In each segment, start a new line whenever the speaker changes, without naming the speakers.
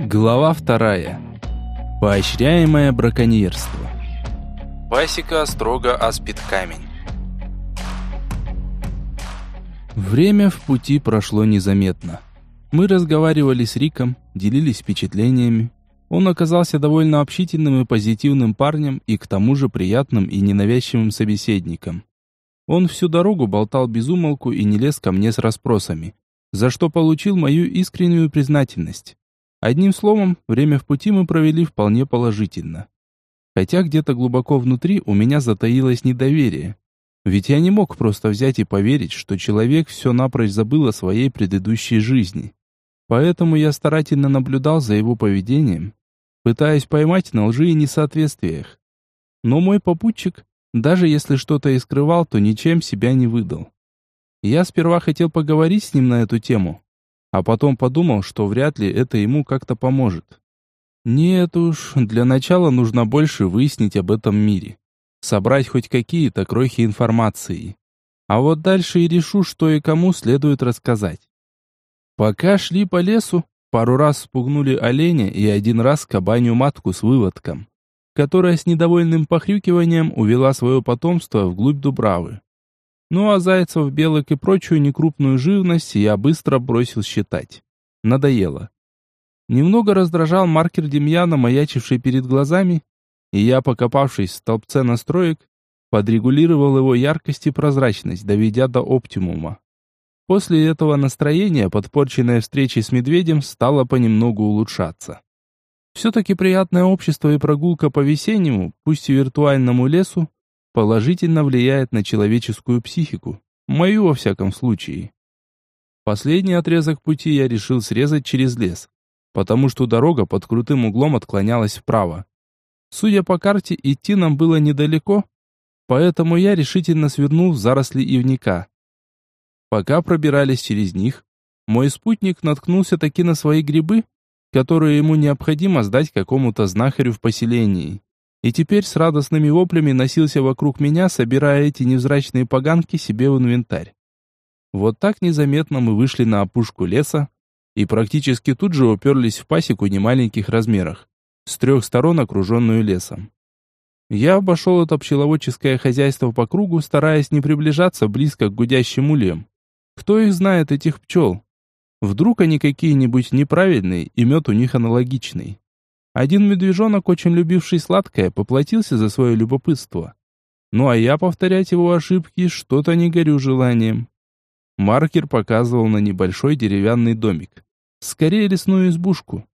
Глава вторая. Поощряемое браконьерство.
Пасека строго аспид камень.
Время в пути прошло незаметно. Мы разговаривали с Риком, делились впечатлениями. Он оказался довольно общительным и позитивным парнем и к тому же приятным и ненавязчивым собеседником. Он всю дорогу болтал без умолку и не лез ко мне с расспросами, за что получил мою искреннюю признательность. Одним словом, время в пути мы провели вполне положительно. Хотя где-то глубоко внутри у меня затаилось недоверие. Ведь я не мог просто взять и поверить, что человек все напрочь забыл о своей предыдущей жизни. Поэтому я старательно наблюдал за его поведением, пытаясь поймать на лжи и несоответствиях. Но мой попутчик, даже если что-то и скрывал, то ничем себя не выдал. Я сперва хотел поговорить с ним на эту тему, а потом подумал, что вряд ли это ему как-то поможет. Нет уж, для начала нужно больше выяснить об этом мире. Собрать хоть какие-то крохи информации. А вот дальше и решу, что и кому следует рассказать. Пока шли по лесу, пару раз спугнули оленя и один раз кабанью матку с выводком, которая с недовольным похрюкиванием увела свое потомство вглубь Дубравы. Ну а зайцев, белок и прочую некрупную живность я быстро бросил считать. Надоело. Немного раздражал маркер Демьяна, маячивший перед глазами, и я, покопавшись в столбце настроек, подрегулировал его яркость и прозрачность, доведя до оптимума. После этого настроение, подпорченное встречей с медведем, стало понемногу улучшаться. Все-таки приятное общество и прогулка по весеннему, пусть и виртуальному лесу, положительно влияет на человеческую психику. Мою, во всяком случае. Последний отрезок пути я решил срезать через лес, потому что дорога под крутым углом отклонялась вправо. Судя по карте, идти нам было недалеко, поэтому я решительно свернул в заросли ивника. Пока пробирались через них, мой спутник наткнулся таки на свои грибы, которые ему необходимо сдать какому-то знахарю в поселении и теперь с радостными воплями носился вокруг меня, собирая эти невзрачные поганки себе в инвентарь. Вот так незаметно мы вышли на опушку леса и практически тут же уперлись в пасеку немаленьких размерах, с трех сторон окруженную лесом. Я обошел это пчеловодческое хозяйство по кругу, стараясь не приближаться близко к гудящим ульям. Кто их знает, этих пчел? Вдруг они какие-нибудь неправильные, и мед у них аналогичный. Один медвежонок, очень любивший сладкое, поплатился за свое любопытство. Ну а я повторять его ошибки что-то не горю желанием. Маркер показывал на небольшой деревянный домик. Скорее лесную избушку.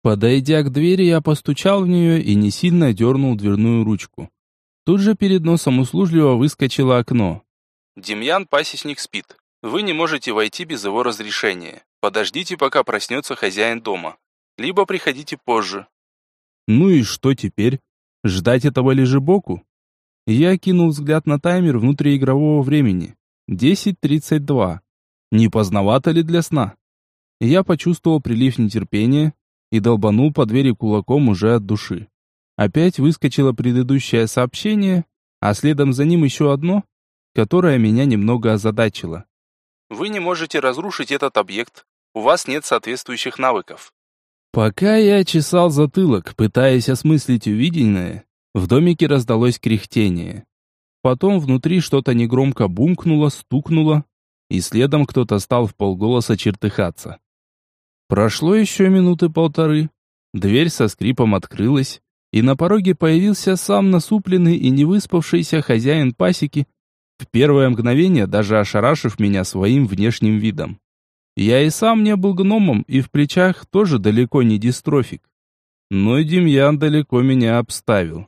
Подойдя к двери, я постучал в нее и не сильно дернул дверную ручку. Тут же перед носом услужливо выскочило окно.
Демьян пасечник спит. Вы не можете войти без его разрешения. Подождите, пока проснется хозяин дома либо приходите позже.
Ну и что теперь? Ждать этого лежебоку? Я кинул взгляд на таймер внутриигрового времени. 10.32. Не поздновато ли для сна? Я почувствовал прилив нетерпения и долбанул по двери кулаком уже от души. Опять выскочило предыдущее сообщение, а следом за ним еще одно, которое меня немного озадачило.
Вы не можете разрушить этот объект. У вас нет соответствующих навыков.
Пока я чесал затылок, пытаясь осмыслить увиденное, в домике раздалось кряхтение. Потом внутри что-то негромко бумкнуло, стукнуло, и следом кто-то стал в полголоса чертыхаться. Прошло еще минуты полторы. Дверь со скрипом открылась, и на пороге появился сам насупленный и невыспавшийся хозяин пасеки, в первое мгновение даже ошарашив меня своим внешним видом. Я и сам не был гномом, и в плечах тоже далеко не дистрофик. Но и Демьян далеко меня обставил.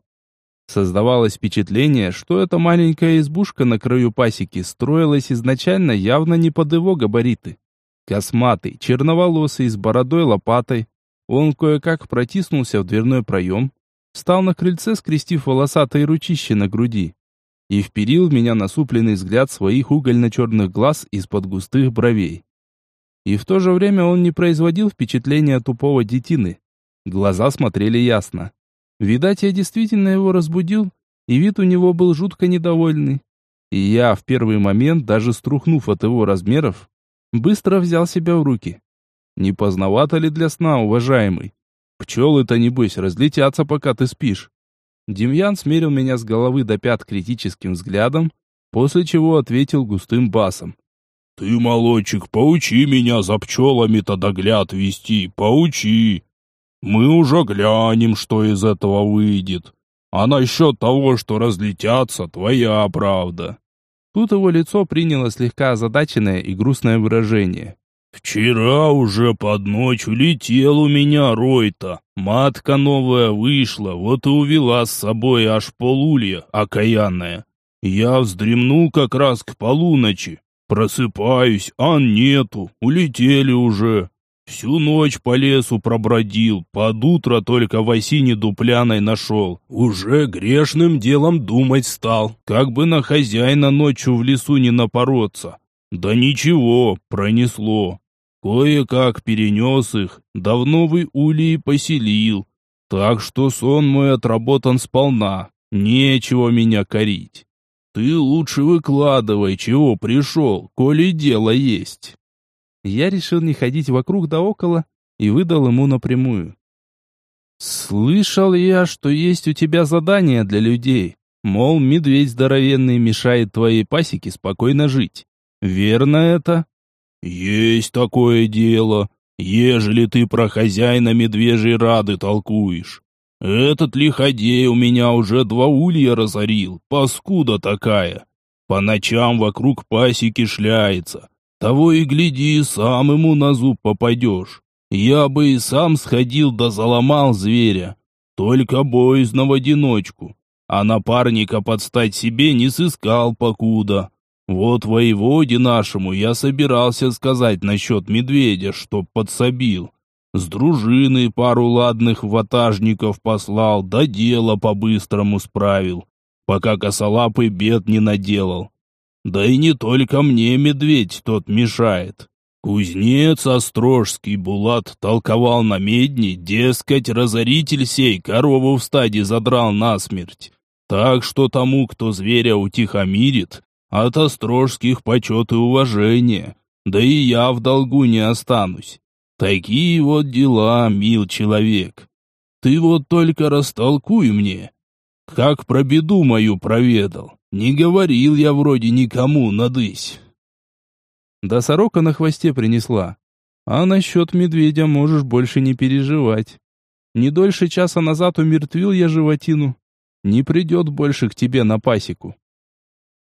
Создавалось впечатление, что эта маленькая избушка на краю пасеки строилась изначально явно не под его габариты. Косматый, черноволосый, с бородой лопатой, он кое-как протиснулся в дверной проем, встал на крыльце, скрестив волосатые ручища на груди, и вперил в меня насупленный взгляд своих угольно-черных глаз из-под густых бровей. И в то же время он не производил впечатления тупого детины. Глаза смотрели ясно. Видать, я действительно его разбудил, и вид у него был жутко недовольный. И я, в первый момент, даже струхнув от его размеров, быстро взял себя в руки.
Не поздновато ли для сна, уважаемый? Пчелы-то, небось, разлетятся, пока ты спишь. Демьян смерил меня с головы до пят критическим взглядом, после чего ответил густым басом.
«Ты, молодчик, поучи меня за пчелами-то догляд вести, поучи. Мы уже глянем, что из этого выйдет. А насчет того, что разлетятся, твоя правда».
Тут его лицо приняло слегка озадаченное и грустное выражение.
«Вчера уже под ночь улетел у меня Ройта. Матка новая вышла, вот и увела с собой аж полулья окаянная. Я вздремнул как раз к полуночи. Просыпаюсь, а нету, улетели уже. Всю ночь по лесу пробродил, под утро только в осине дупляной нашел. Уже грешным делом думать стал, как бы на хозяина ночью в лесу не напороться. Да ничего, пронесло. Кое-как перенес их, давно в улей поселил. Так что сон мой отработан сполна, нечего меня корить. Ты лучше выкладывай, чего пришел, коли дело есть.
Я решил не ходить вокруг да около и выдал ему напрямую. Слышал я, что есть у тебя задание для людей. Мол, медведь здоровенный мешает твоей пасеке спокойно жить. Верно это?
«Есть такое дело, ежели ты про хозяина медвежьей рады толкуешь. Этот лиходей у меня уже два улья разорил, паскуда такая. По ночам вокруг пасеки шляется. Того и гляди, сам ему на зуб попадешь. Я бы и сам сходил да заломал зверя. Только боязно в одиночку. А напарника подстать себе не сыскал покуда. Вот воеводе нашему я собирался сказать насчет медведя, чтоб подсобил. С дружины пару ладных ватажников послал, да дело по-быстрому справил, пока косолапый бед не наделал. Да и не только мне медведь тот мешает. Кузнец Острожский Булат толковал на медне, дескать, разоритель сей корову в стаде задрал насмерть. Так что тому, кто зверя утихомирит, от Острожских почет и уважение, да и я в долгу не останусь. Такие вот дела, мил человек. Ты вот только растолкуй мне, как про беду мою проведал. Не говорил я вроде никому, надысь.
Да сорока на хвосте принесла. А насчет медведя можешь больше не переживать. Не дольше часа назад умертвил я животину. Не придет больше к тебе на пасеку.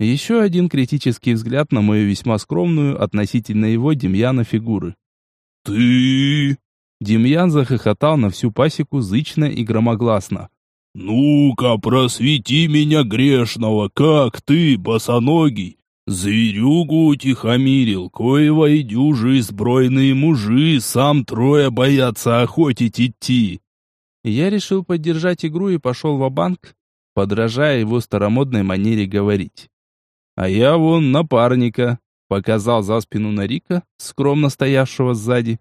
Еще один критический взгляд на мою весьма скромную относительно его Демьяна фигуры.
«Ты...»
Демьян захохотал на всю пасеку зычно и громогласно.
«Ну-ка, просвети меня грешного, как ты, босоногий, зверюгу утихомирил, коего и дюжи сбройные мужи, сам трое боятся охотить идти».
Я решил поддержать игру и пошел в банк подражая его старомодной манере говорить. А я вон напарника, показал за спину на Рика, скромно стоявшего сзади.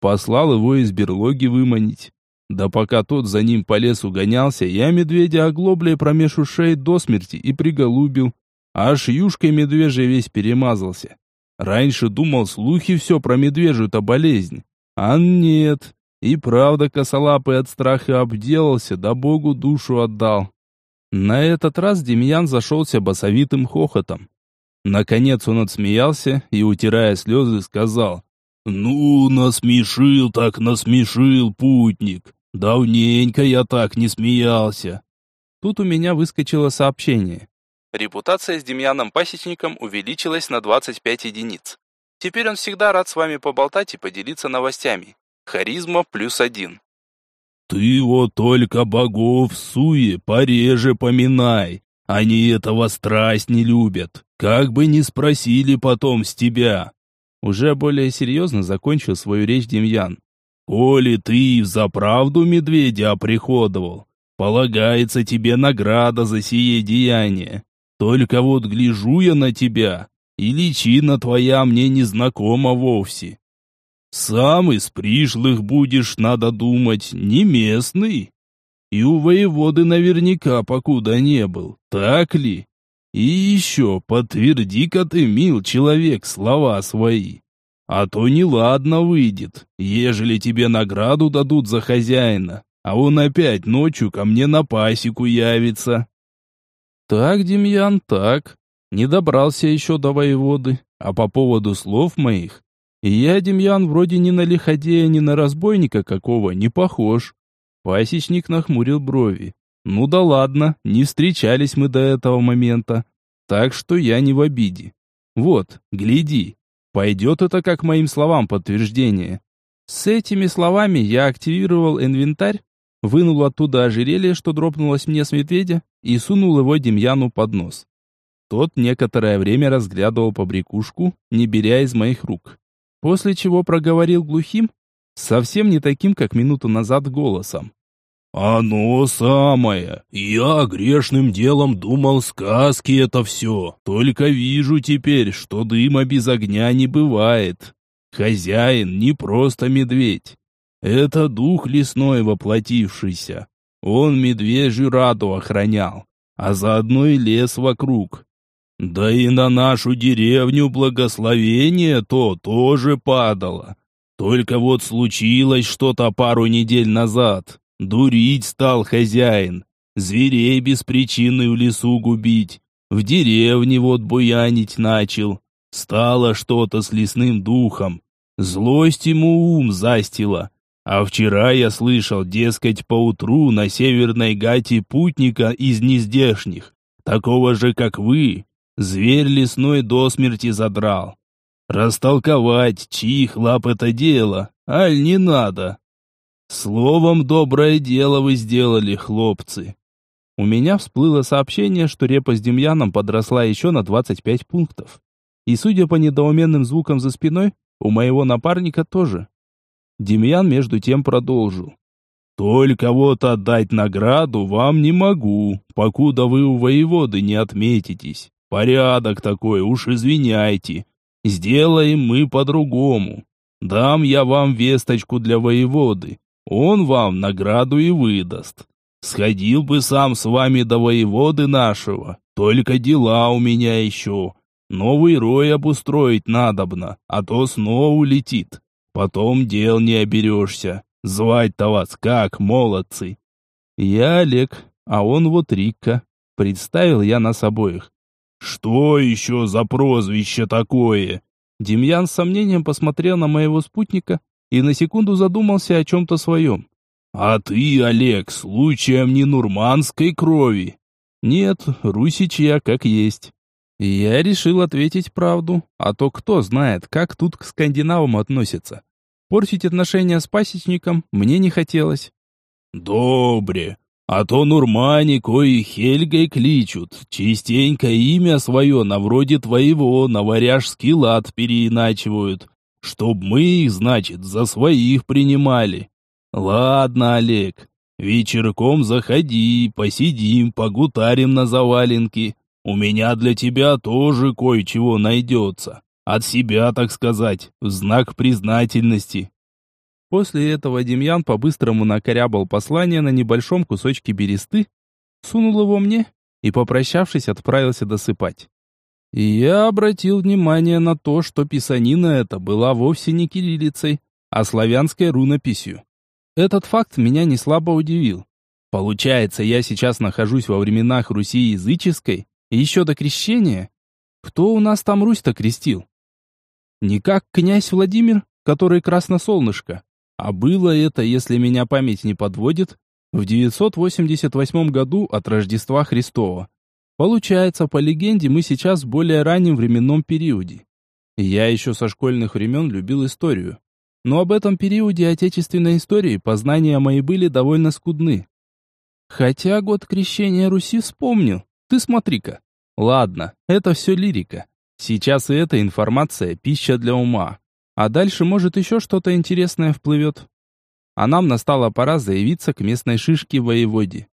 Послал его из берлоги выманить. Да пока тот за ним по лесу гонялся, я медведя оглоблей промеж ушей до смерти и приголубил. Аж юшкой медвежий весь перемазался. Раньше думал, слухи все про медвежью-то болезнь. А нет. И правда косолапый от страха обделался, да богу душу отдал. На этот раз Демьян зашелся басовитым хохотом. Наконец он отсмеялся и, утирая слезы, сказал, «Ну, насмешил так насмешил, путник. Давненько я так не смеялся». Тут у меня выскочило сообщение.
Репутация с Демьяном Пасечником увеличилась на 25 единиц. Теперь он всегда рад с вами поболтать и поделиться новостями. Харизма плюс один.
Ты вот только богов суе пореже поминай. Они этого страсть не любят. Как бы ни спросили потом с тебя.
Уже более серьезно закончил свою речь Демьян.
Коли ты за правду медведя оприходовал, полагается тебе награда за сие деяние. Только вот гляжу я на тебя, и личина твоя мне не знакома вовсе. Сам из пришлых будешь, надо думать, не местный. И у воеводы наверняка покуда не был, так ли? И еще подтверди-ка ты, мил человек, слова свои.
А то неладно выйдет, ежели тебе награду дадут за хозяина, а он опять ночью ко мне на пасеку явится».
«Так, Демьян, так. Не добрался еще до воеводы. А по поводу слов моих, я, Демьян, вроде ни на лиходея, ни на разбойника какого не похож». Пасечник нахмурил брови. «Ну да ладно, не встречались мы до этого момента. Так что я не в обиде. Вот, гляди, пойдет это как моим словам подтверждение. С этими словами я активировал инвентарь, вынул оттуда ожерелье, что дропнулось мне с медведя, и сунул его Демьяну под нос. Тот некоторое время разглядывал побрякушку, не беря из моих рук. После чего проговорил глухим, совсем не таким, как минуту назад голосом.
«Оно самое. Я грешным делом думал, сказки это все. Только вижу теперь, что дыма без огня не бывает. Хозяин не просто медведь. Это дух лесной воплотившийся. Он медвежью раду охранял, а заодно и лес вокруг. Да и на нашу деревню благословение то тоже падало. Только вот случилось что-то пару недель назад. Дурить стал хозяин, зверей без причины в лесу губить, в деревне вот буянить начал. Стало что-то с лесным духом, злость ему ум застила. А вчера я слышал, дескать, поутру на северной гате путника из нездешних, такого же, как вы, зверь лесной до смерти задрал. Растолковать, чьих лап это дело, аль не надо. Словом, доброе дело вы сделали, хлопцы.
У меня всплыло сообщение, что репа с Демьяном подросла еще на 25 пунктов. И судя по недоуменным звукам за спиной, у моего напарника тоже. Демьян между тем продолжил.
«Только вот отдать награду вам не могу, покуда вы у воеводы не отметитесь. Порядок такой, уж извиняйте. Сделаем мы по-другому. Дам я вам весточку для воеводы, он вам награду и выдаст. Сходил бы сам с вами до воеводы нашего, только дела у меня еще. Новый рой обустроить надобно, а то снова улетит. Потом дел не оберешься. Звать-то вас как, молодцы?»
«Я Олег, а он вот Рикка», — представил я нас обоих.
«Что еще за прозвище такое?»
Демьян с сомнением посмотрел на моего спутника, и на секунду задумался о чем-то своем.
«А ты, Олег, случаем не нурманской крови?»
«Нет, русич я как есть». Я решил ответить правду, а то кто знает, как тут к скандинавам относятся. Портить отношения с пасечником мне не хотелось.
«Добре, а то нурмане кои Хельгой кличут, частенько имя свое на вроде твоего на варяжский лад переиначивают, Чтоб мы их, значит, за своих принимали. Ладно, Олег, вечерком заходи, посидим, погутарим на заваленке. У меня для тебя тоже кое-чего найдется. От себя, так сказать, в знак признательности.
После этого Демьян по-быстрому накорябал послание на небольшом кусочке бересты, сунул его мне и, попрощавшись, отправился досыпать. И я обратил внимание на то, что писанина эта была вовсе не кириллицей, а славянской рунописью. Этот факт меня не слабо удивил. Получается, я сейчас нахожусь во временах Руси языческой, и еще до крещения? Кто у нас там Русь-то крестил? Не как князь Владимир, который красносолнышко, а было это, если меня память не подводит, в 988 году от Рождества Христова. Получается, по легенде, мы сейчас в более раннем временном периоде. Я еще со школьных времен любил историю. Но об этом периоде отечественной истории познания мои были довольно скудны. Хотя год крещения Руси вспомнил. Ты смотри-ка. Ладно, это все лирика. Сейчас и эта информация – пища для ума. А дальше, может, еще что-то интересное вплывет. А нам настала пора заявиться к местной шишке воеводе.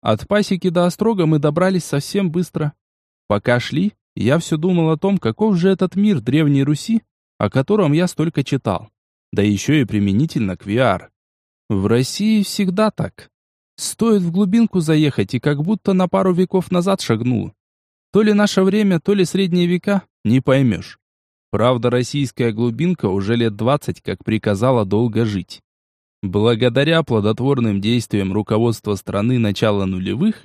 От пасеки до острога мы добрались совсем быстро. Пока шли, я все думал о том, каков же этот мир Древней Руси, о котором я столько читал. Да еще и применительно к VR. В России всегда так. Стоит в глубинку заехать, и как будто на пару веков назад шагнул. То ли наше время, то ли средние века, не поймешь. Правда, российская глубинка уже лет двадцать как приказала долго жить. Благодаря плодотворным действиям руководства страны начала нулевых,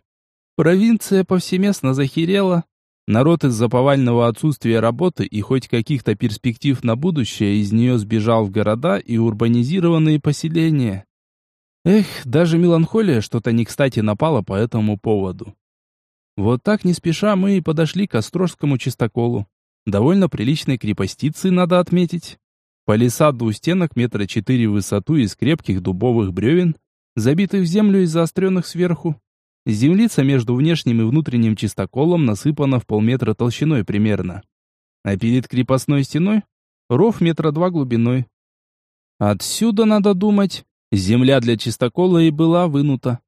провинция повсеместно захерела, народ из-за повального отсутствия работы и хоть каких-то перспектив на будущее из нее сбежал в города и урбанизированные поселения. Эх, даже меланхолия что-то не кстати напала по этому поводу. Вот так не спеша мы и подошли к Острожскому чистоколу. Довольно приличной крепостицы, надо отметить. Палисад двустенок метра четыре в высоту из крепких дубовых бревен, забитых в землю и заостренных сверху. Землица между внешним и внутренним чистоколом насыпана в полметра толщиной примерно. А перед крепостной стеной ров метра два глубиной. Отсюда, надо думать, земля для чистокола и была вынута.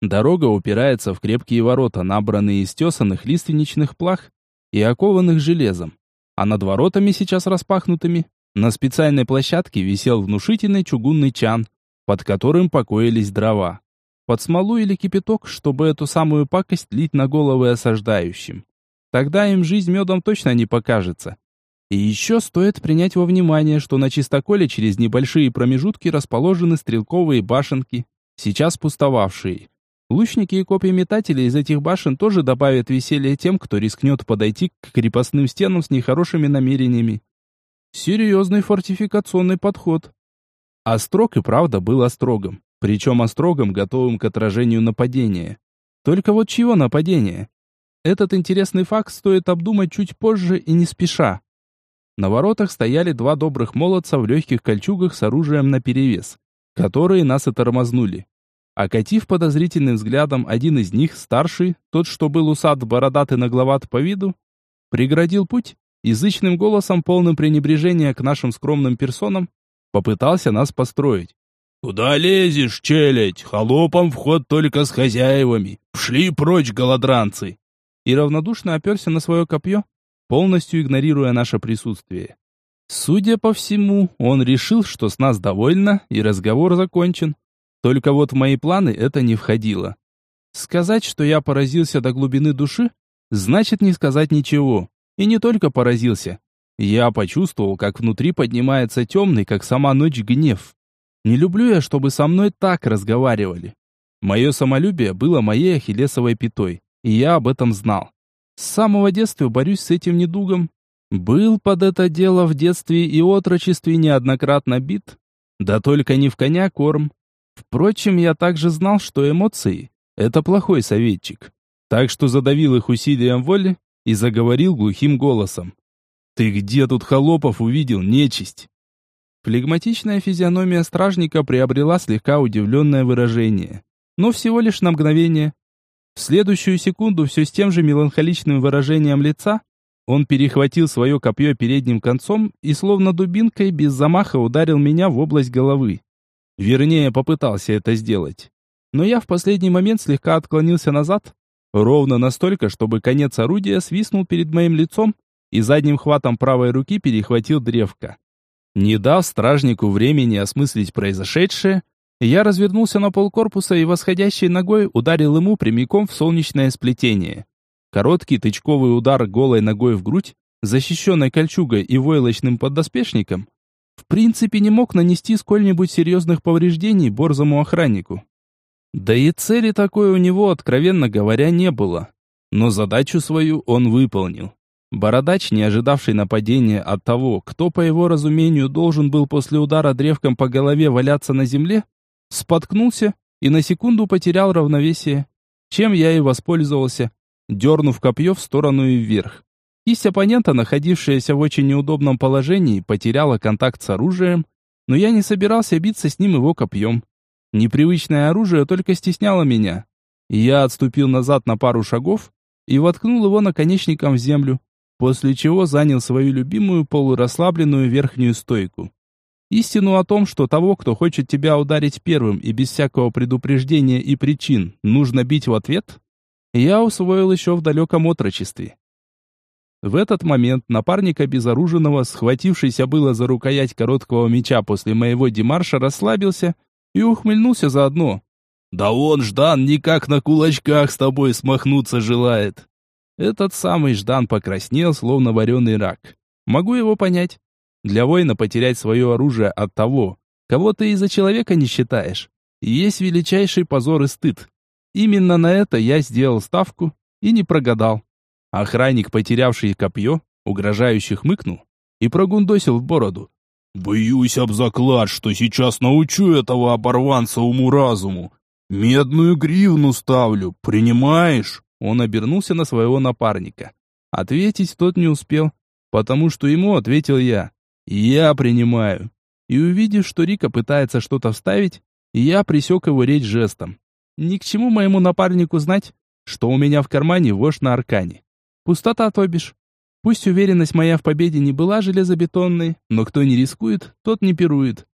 Дорога упирается в крепкие ворота, набранные из тесанных лиственничных плах и окованных железом. А над воротами, сейчас распахнутыми, на специальной площадке висел внушительный чугунный чан, под которым покоились дрова. Под смолу или кипяток, чтобы эту самую пакость лить на головы осаждающим. Тогда им жизнь медом точно не покажется. И еще стоит принять во внимание, что на чистоколе через небольшие промежутки расположены стрелковые башенки, сейчас пустовавшие. Лучники и копьеметатели из этих башен тоже добавят веселья тем, кто рискнет подойти к крепостным стенам с нехорошими намерениями. Серьезный фортификационный подход. Острог и правда был острогом. Причем острогом, готовым к отражению нападения. Только вот чего нападения? Этот интересный факт стоит обдумать чуть позже и не спеша. На воротах стояли два добрых молодца в легких кольчугах с оружием наперевес, которые нас и тормознули. Окатив подозрительным взглядом, один из них, старший, тот, что был усат, бородатый нагловат по виду, преградил путь, язычным голосом, полным пренебрежения к нашим скромным персонам, попытался нас построить.
«Куда лезешь, челядь? Холопам вход только с хозяевами. Пшли прочь, голодранцы!»
И равнодушно оперся на свое копье, полностью игнорируя наше присутствие. Судя по всему, он решил, что с нас довольно, и разговор закончен. Только вот в мои планы это не входило. Сказать, что я поразился до глубины души, значит не сказать ничего. И не только поразился. Я почувствовал, как внутри поднимается темный, как сама ночь, гнев. Не люблю я, чтобы со мной так разговаривали. Мое самолюбие было моей ахиллесовой пятой, и я об этом знал. С самого детства борюсь с этим недугом. Был под это дело в детстве и отрочестве неоднократно бит, да только не в коня корм, Впрочем, я также знал, что эмоции – это плохой советчик. Так что задавил их усилием воли и заговорил глухим голосом. «Ты где тут холопов увидел, нечисть?» Флегматичная физиономия стражника приобрела слегка удивленное выражение. Но всего лишь на мгновение. В следующую секунду все с тем же меланхоличным выражением лица он перехватил свое копье передним концом и словно дубинкой без замаха ударил меня в область головы. Вернее, попытался это сделать. Но я в последний момент слегка отклонился назад, ровно настолько, чтобы конец орудия свистнул перед моим лицом и задним хватом правой руки перехватил древко. Не дав стражнику времени осмыслить произошедшее, я развернулся на полкорпуса и восходящей ногой ударил ему прямиком в солнечное сплетение. Короткий тычковый удар голой ногой в грудь, защищенной кольчугой и войлочным поддоспешником, в принципе не мог нанести сколь-нибудь серьезных повреждений борзому охраннику. Да и цели такой у него, откровенно говоря, не было. Но задачу свою он выполнил. Бородач, не ожидавший нападения от того, кто, по его разумению, должен был после удара древком по голове валяться на земле, споткнулся и на секунду потерял равновесие, чем я и воспользовался, дернув копье в сторону и вверх. Кисть оппонента, находившаяся в очень неудобном положении, потеряла контакт с оружием, но я не собирался биться с ним его копьем. Непривычное оружие только стесняло меня. Я отступил назад на пару шагов и воткнул его наконечником в землю, после чего занял свою любимую полурасслабленную верхнюю стойку. Истину о том, что того, кто хочет тебя ударить первым и без всякого предупреждения и причин, нужно бить в ответ, я усвоил еще в далеком отрочестве. В этот момент напарник обезоруженного, схватившийся было за рукоять короткого меча после моего демарша, расслабился и ухмыльнулся заодно. «Да он, Ждан, никак на кулачках с тобой смахнуться желает!» Этот самый Ждан покраснел, словно вареный рак. Могу его понять. Для воина потерять свое оружие от того, кого ты из-за человека не считаешь, есть величайший позор и стыд. Именно на это я сделал ставку и не прогадал. Охранник, потерявший копье, угрожающе хмыкнул и прогундосил в бороду.
«Боюсь об заклад, что сейчас научу этого оборванца уму-разуму. Медную гривну ставлю, принимаешь?»
Он обернулся на своего напарника. Ответить тот не успел, потому что ему ответил я. «Я принимаю». И увидев, что Рика пытается что-то вставить, я присек его речь жестом. Ни к чему моему напарнику знать, что у меня в кармане вошь на аркане. Пустота, то бишь. Пусть уверенность моя в победе не была железобетонной, но кто не рискует, тот не пирует.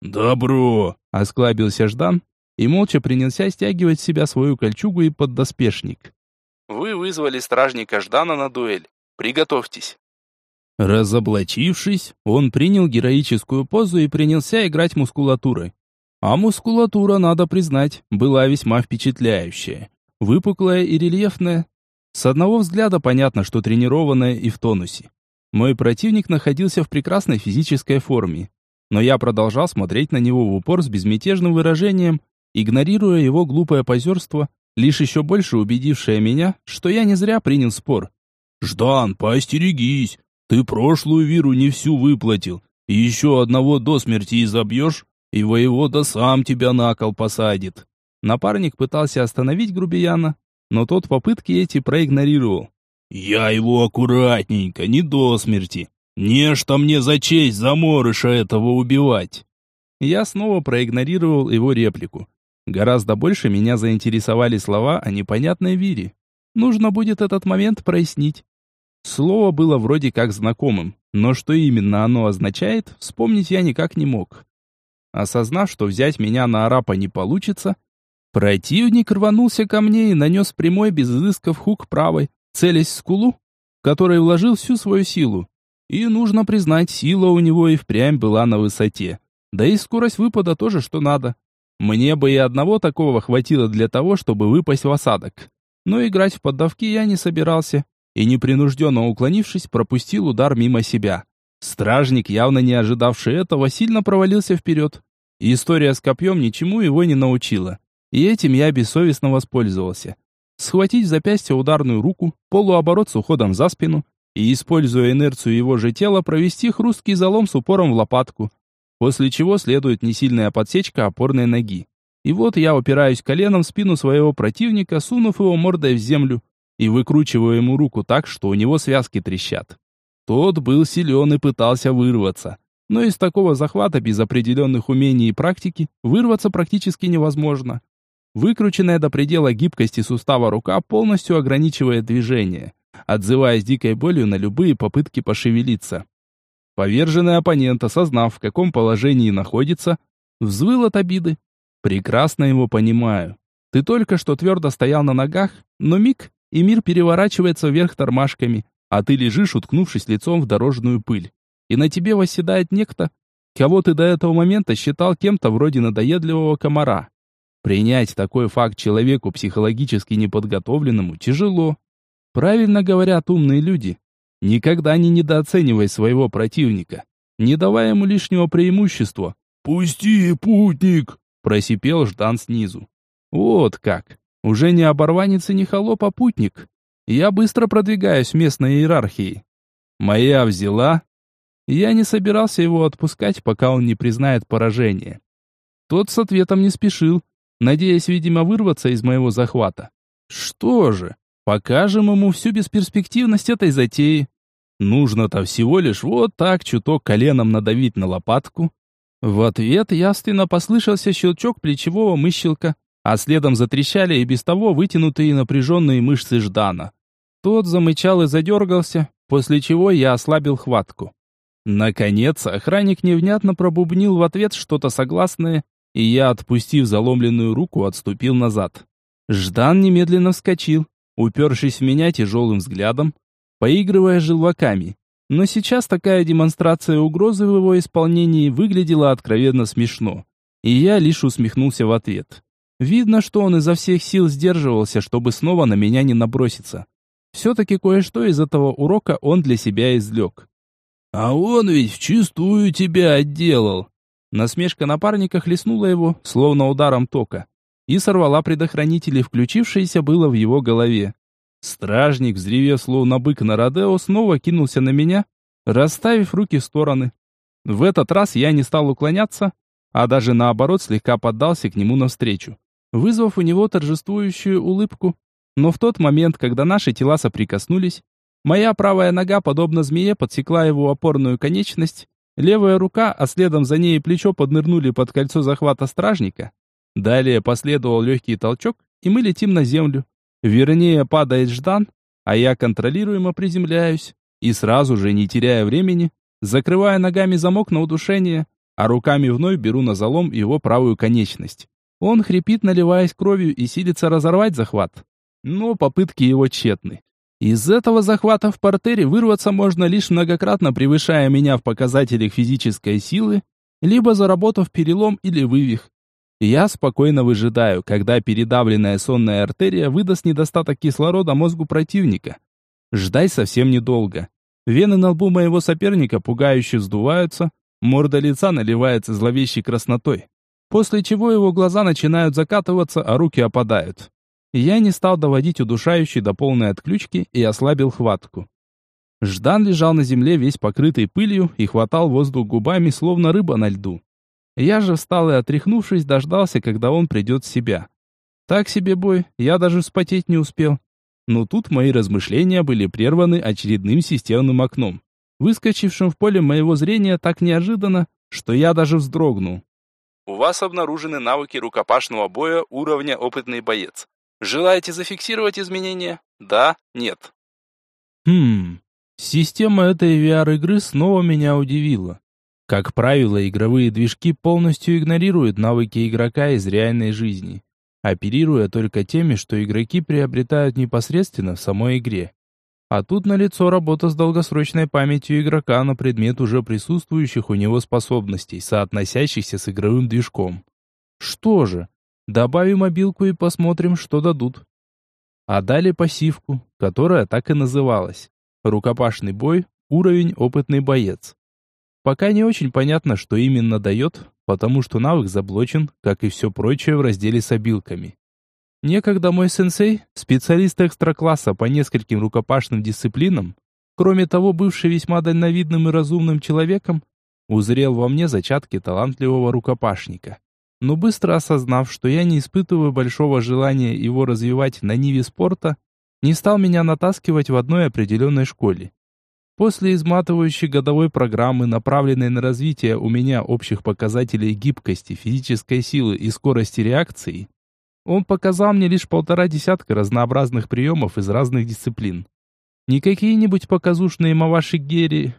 «Добро!»
— осклабился Ждан и молча принялся стягивать с себя свою кольчугу и поддоспешник.
«Вы вызвали стражника Ждана на дуэль. Приготовьтесь».
Разоблачившись, он принял героическую позу и принялся играть мускулатурой. А мускулатура, надо признать, была весьма впечатляющая. Выпуклая и рельефная, с одного взгляда понятно, что тренированная и в тонусе. Мой противник находился в прекрасной физической форме, но я продолжал смотреть на него в упор с безмятежным выражением, игнорируя его глупое позерство, лишь еще больше убедившее меня, что я не зря принял спор.
«Ждан, поостерегись! Ты прошлую виру не всю выплатил, и еще одного до смерти изобьешь, и воевода сам тебя на кол посадит».
Напарник пытался остановить грубияна, но тот попытки эти проигнорировал.
«Я его аккуратненько, не до смерти. Не что мне за честь заморыша этого убивать!»
Я снова проигнорировал его реплику. Гораздо больше меня заинтересовали слова о непонятной Вире. Нужно будет этот момент прояснить. Слово было вроде как знакомым, но что именно оно означает, вспомнить я никак не мог. Осознав, что взять меня на арапа не получится, Противник рванулся ко мне и нанес прямой без изысков хук правой, целясь в скулу, в которой вложил всю свою силу. И нужно признать, сила у него и впрямь была на высоте. Да и скорость выпада тоже что надо. Мне бы и одного такого хватило для того, чтобы выпасть в осадок. Но играть в поддавки я не собирался, и непринужденно уклонившись, пропустил удар мимо себя. Стражник, явно не ожидавший этого, сильно провалился вперед. История с копьем ничему его не научила. И этим я бессовестно воспользовался. Схватить в запястье ударную руку, полуоборот с уходом за спину и, используя инерцию его же тела, провести хрусткий залом с упором в лопатку. После чего следует несильная подсечка опорной ноги. И вот я упираюсь коленом в спину своего противника, сунув его мордой в землю, и выкручиваю ему руку так, что у него связки трещат. Тот был силен и пытался вырваться. Но из такого захвата без определенных умений и практики вырваться практически невозможно. Выкрученная до предела гибкости сустава рука полностью ограничивает движение, отзываясь дикой болью на любые попытки пошевелиться. Поверженный оппонент, осознав, в каком положении находится, взвыл от обиды. Прекрасно его понимаю. Ты только что твердо стоял на ногах, но миг, и мир переворачивается вверх тормашками, а ты лежишь, уткнувшись лицом в дорожную пыль. И на тебе восседает некто, кого ты до этого момента считал кем-то вроде надоедливого комара. Принять такой факт человеку психологически неподготовленному тяжело. Правильно говорят умные люди. Никогда не недооценивай своего противника. Не давай ему лишнего преимущества.
«Пусти, путник!»
– просипел Ждан снизу. Вот как. Уже не оборванец и не холоп, а путник. Я быстро продвигаюсь в местной иерархии. Моя взяла. Я не собирался его отпускать, пока он не признает поражение. Тот с ответом не спешил, надеясь, видимо, вырваться из моего захвата. Что же, покажем ему всю бесперспективность этой затеи. Нужно-то всего лишь вот так чуток коленом надавить на лопатку. В ответ ясно послышался щелчок плечевого мыщелка, а следом затрещали и без того вытянутые напряженные мышцы Ждана. Тот замычал и задергался, после чего я ослабил хватку. Наконец, охранник невнятно пробубнил в ответ что-то согласное и я, отпустив заломленную руку, отступил назад. Ждан немедленно вскочил, упершись в меня тяжелым взглядом, поигрывая желваками. Но сейчас такая демонстрация угрозы в его исполнении выглядела откровенно смешно, и я лишь усмехнулся в ответ. Видно, что он изо всех сил сдерживался, чтобы снова на меня не наброситься. Все-таки кое-что из этого урока он для себя извлек.
А он ведь вчистую тебя отделал.
Насмешка напарника хлестнула его, словно ударом тока, и сорвала предохранители, включившиеся было в его голове. Стражник, взревев словно бык на Родео, снова кинулся на меня, расставив руки в стороны. В этот раз я не стал уклоняться, а даже наоборот слегка поддался к нему навстречу, вызвав у него торжествующую улыбку. Но в тот момент, когда наши тела соприкоснулись, моя правая нога, подобно змее, подсекла его опорную конечность, левая рука, а следом за ней плечо поднырнули под кольцо захвата стражника. Далее последовал легкий толчок, и мы летим на землю. Вернее, падает Ждан, а я контролируемо приземляюсь и сразу же, не теряя времени, закрывая ногами замок на удушение, а руками вновь беру на залом его правую конечность. Он хрипит, наливаясь кровью и силится разорвать захват. Но попытки его тщетны. Из этого захвата в портере вырваться можно лишь многократно превышая меня в показателях физической силы, либо заработав перелом или вывих. Я спокойно выжидаю, когда передавленная сонная артерия выдаст недостаток кислорода мозгу противника. Ждать совсем недолго. Вены на лбу моего соперника пугающе вздуваются, морда лица наливается зловещей краснотой. После чего его глаза начинают закатываться, а руки опадают. Я не стал доводить удушающий до полной отключки и ослабил хватку. Ждан лежал на земле весь покрытый пылью и хватал воздух губами, словно рыба на льду. Я же встал и, отряхнувшись, дождался, когда он придет в себя. Так себе бой, я даже вспотеть не успел. Но тут мои размышления были прерваны очередным системным окном, выскочившим в поле моего зрения так неожиданно, что я даже вздрогнул.
У вас обнаружены навыки рукопашного боя уровня опытный боец. Желаете зафиксировать изменения? Да? Нет?
Хм, система этой VR-игры снова меня удивила. Как правило, игровые движки полностью игнорируют навыки игрока из реальной жизни, оперируя только теми, что игроки приобретают непосредственно в самой игре. А тут налицо работа с долгосрочной памятью игрока на предмет уже присутствующих у него способностей, соотносящихся с игровым движком. Что же, добавим мобилку и посмотрим, что дадут. А дали пассивку, которая так и называлась. Рукопашный бой, уровень опытный боец. Пока не очень понятно, что именно дает, потому что навык заблочен, как и все прочее в разделе с обилками. Некогда мой сенсей, специалист экстра-класса по нескольким рукопашным дисциплинам, кроме того, бывший весьма дальновидным и разумным человеком, узрел во мне зачатки талантливого рукопашника. Но быстро осознав, что я не испытываю большого желания его развивать на ниве спорта, не стал меня натаскивать в одной определенной школе. После изматывающей годовой программы, направленной на развитие у меня общих показателей гибкости, физической силы и скорости реакции, он показал мне лишь полтора десятка разнообразных приемов из разных дисциплин. Не какие-нибудь показушные маваши гери,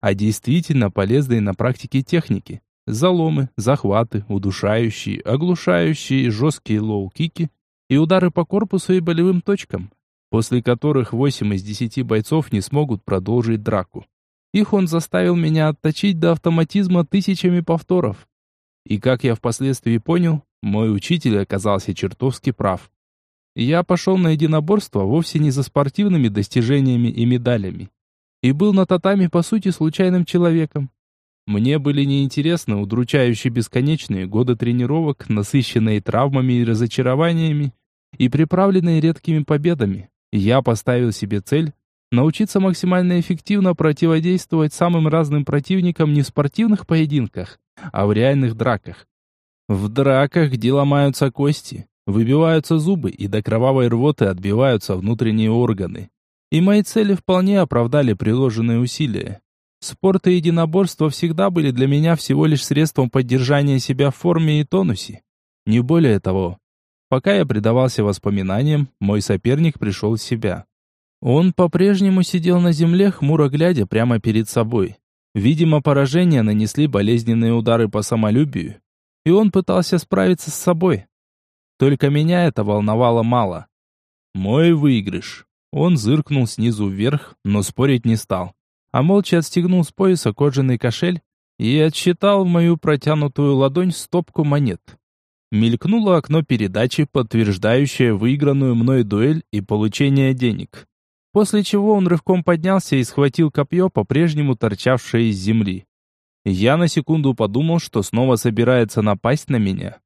а действительно полезные на практике техники. Заломы, захваты, удушающие, оглушающие, жесткие лоу-кики и удары по корпусу и болевым точкам после которых восемь из десяти бойцов не смогут продолжить драку. Их он заставил меня отточить до автоматизма тысячами повторов. И как я впоследствии понял, мой учитель оказался чертовски прав. Я пошел на единоборство вовсе не за спортивными достижениями и медалями. И был на татами, по сути, случайным человеком. Мне были неинтересны удручающие бесконечные годы тренировок, насыщенные травмами и разочарованиями, и приправленные редкими победами. Я поставил себе цель научиться максимально эффективно противодействовать самым разным противникам не в спортивных поединках, а в реальных драках. В драках, где ломаются кости, выбиваются зубы и до кровавой рвоты отбиваются внутренние органы. И мои цели вполне оправдали приложенные усилия. Спорт и единоборство всегда были для меня всего лишь средством поддержания себя в форме и тонусе. Не более того, Пока я предавался воспоминаниям, мой соперник пришел в себя. Он по-прежнему сидел на земле, хмуро глядя прямо перед собой. Видимо, поражения нанесли болезненные удары по самолюбию, и он пытался справиться с собой. Только меня это волновало мало. Мой выигрыш. Он зыркнул снизу вверх, но спорить не стал, а молча отстегнул с пояса кожаный кошель и отсчитал в мою протянутую ладонь стопку монет. Мелькнуло окно передачи, подтверждающее выигранную мной дуэль и получение денег. После чего он рывком поднялся и схватил копье, по-прежнему торчавшее из земли. Я на секунду подумал, что снова собирается напасть на меня.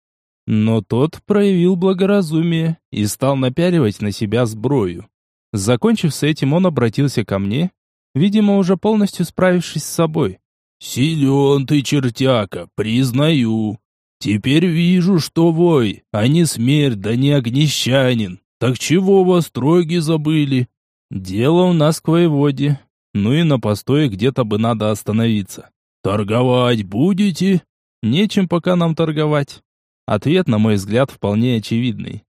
Но тот проявил благоразумие и стал напяливать на себя сброю. Закончив с этим, он обратился ко мне, видимо, уже полностью справившись с собой.
«Силен ты, чертяка, признаю. Теперь вижу, что вой, а не смерть, да не огнещанин. Так чего вас строги забыли?»
«Дело у нас к воеводе. Ну и на постое где-то бы надо остановиться».
«Торговать будете?»
«Нечем пока нам торговать». Ответ, на мой взгляд, вполне очевидный.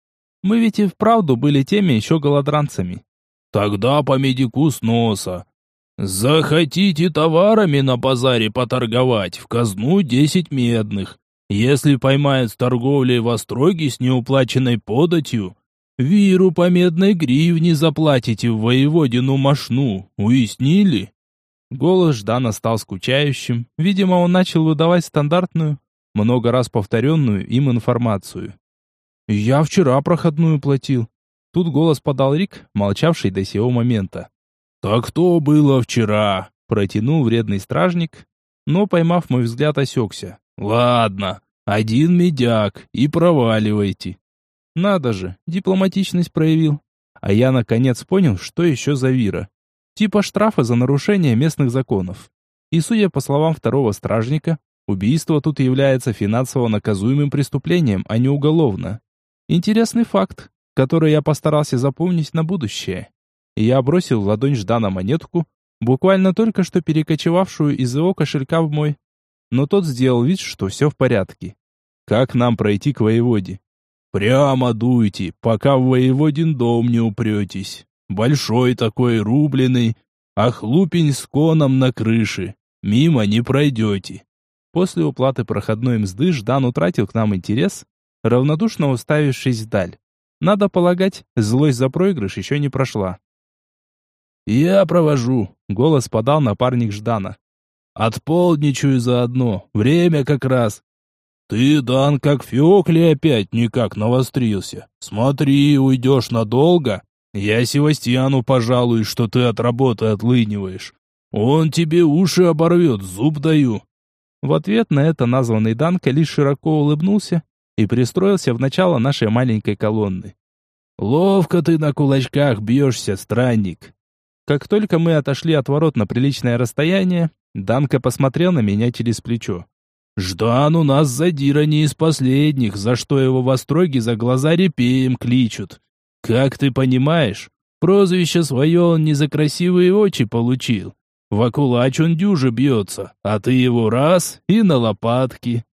Мы ведь и вправду были теми еще голодранцами.
Тогда по медику с носа. Захотите товарами на базаре поторговать, в казну десять медных. Если поймают с торговлей во строги с неуплаченной податью, виру по медной гривне заплатите в воеводину мошну. Уяснили?
Голос Ждана стал скучающим. Видимо, он начал выдавать стандартную, много раз повторенную им информацию. «Я вчера проходную платил». Тут голос подал Рик, молчавший до сего момента.
«Так кто было вчера?»
Протянул вредный стражник, но, поймав мой взгляд, осекся.
«Ладно, один медяк, и проваливайте».
Надо же, дипломатичность проявил. А я наконец понял, что еще за вира. Типа штрафа за нарушение местных законов. И судя по словам второго стражника, Убийство тут является финансово наказуемым преступлением, а не уголовно. Интересный факт, который я постарался запомнить на будущее. Я бросил в ладонь Ждана монетку, буквально только что перекочевавшую из его кошелька в мой. Но тот сделал вид, что все в порядке. Как нам пройти к воеводе?
Прямо дуйте, пока в воеводин дом не упретесь. Большой такой, рубленый, а хлупень с коном на крыше. Мимо не пройдете.
После уплаты проходной мзды Ждан утратил к нам интерес, равнодушно уставившись вдаль. Надо полагать, злость за проигрыш еще не прошла.
«Я провожу», —
голос подал напарник Ждана.
«Отполдничаю заодно, время как раз». «Ты, Дан, как Феокли опять никак навострился. Смотри, уйдешь надолго. Я Севастьяну пожалуй, что ты от работы отлыниваешь. Он тебе уши оборвет, зуб даю.
В ответ на это названный Данка лишь широко улыбнулся и пристроился в начало нашей маленькой колонны.
«Ловко ты на кулачках бьешься, странник!»
Как только мы отошли от ворот на приличное расстояние, Данка посмотрел на меня через плечо.
«Ждан у нас задира не из последних, за что его в остроге за глаза репеем кличут. Как ты понимаешь, прозвище свое он не за красивые очи получил, в окулач он дюже бьется, а ты его раз и на лопатки.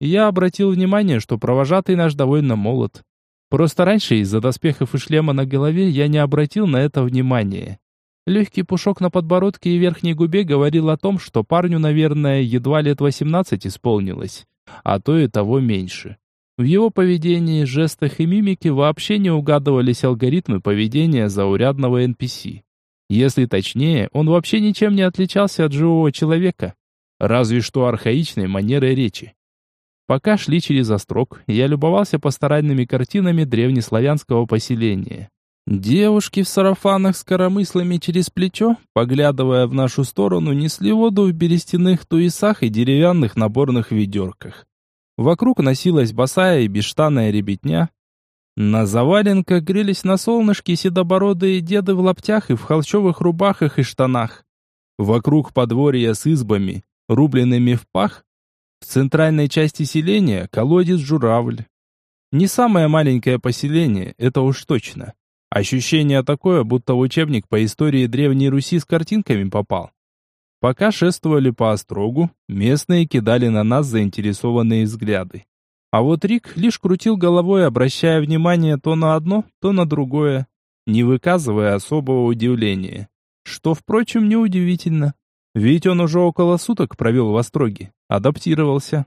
Я обратил внимание, что провожатый наш довольно молод. Просто раньше из-за доспехов и шлема на голове я не обратил на это внимания. Легкий пушок на подбородке и верхней губе говорил о том, что парню, наверное, едва лет 18 исполнилось, а то и того меньше. В его поведении, жестах и мимике вообще не угадывались алгоритмы поведения заурядного NPC. Если точнее, он вообще ничем не отличался от живого человека, разве что архаичной манерой речи. Пока шли через острог, я любовался пасторальными картинами древнеславянского поселения. Девушки в сарафанах с коромыслами через плечо, поглядывая в нашу сторону, несли воду в берестяных туисах и деревянных наборных ведерках. Вокруг носилась босая и бесштанная ребятня, на заваленках грелись на солнышке седобородые деды в лаптях и в холчевых рубахах и штанах. Вокруг подворья с избами, рубленными в пах, в центральной части селения колодец журавль. Не самое маленькое поселение, это уж точно. Ощущение такое, будто в учебник по истории Древней Руси с картинками попал. Пока шествовали по острогу, местные кидали на нас заинтересованные взгляды. А вот Рик лишь крутил головой, обращая внимание то на одно, то на другое, не выказывая особого удивления. Что, впрочем, неудивительно. Ведь он уже около суток провел в Остроге, адаптировался.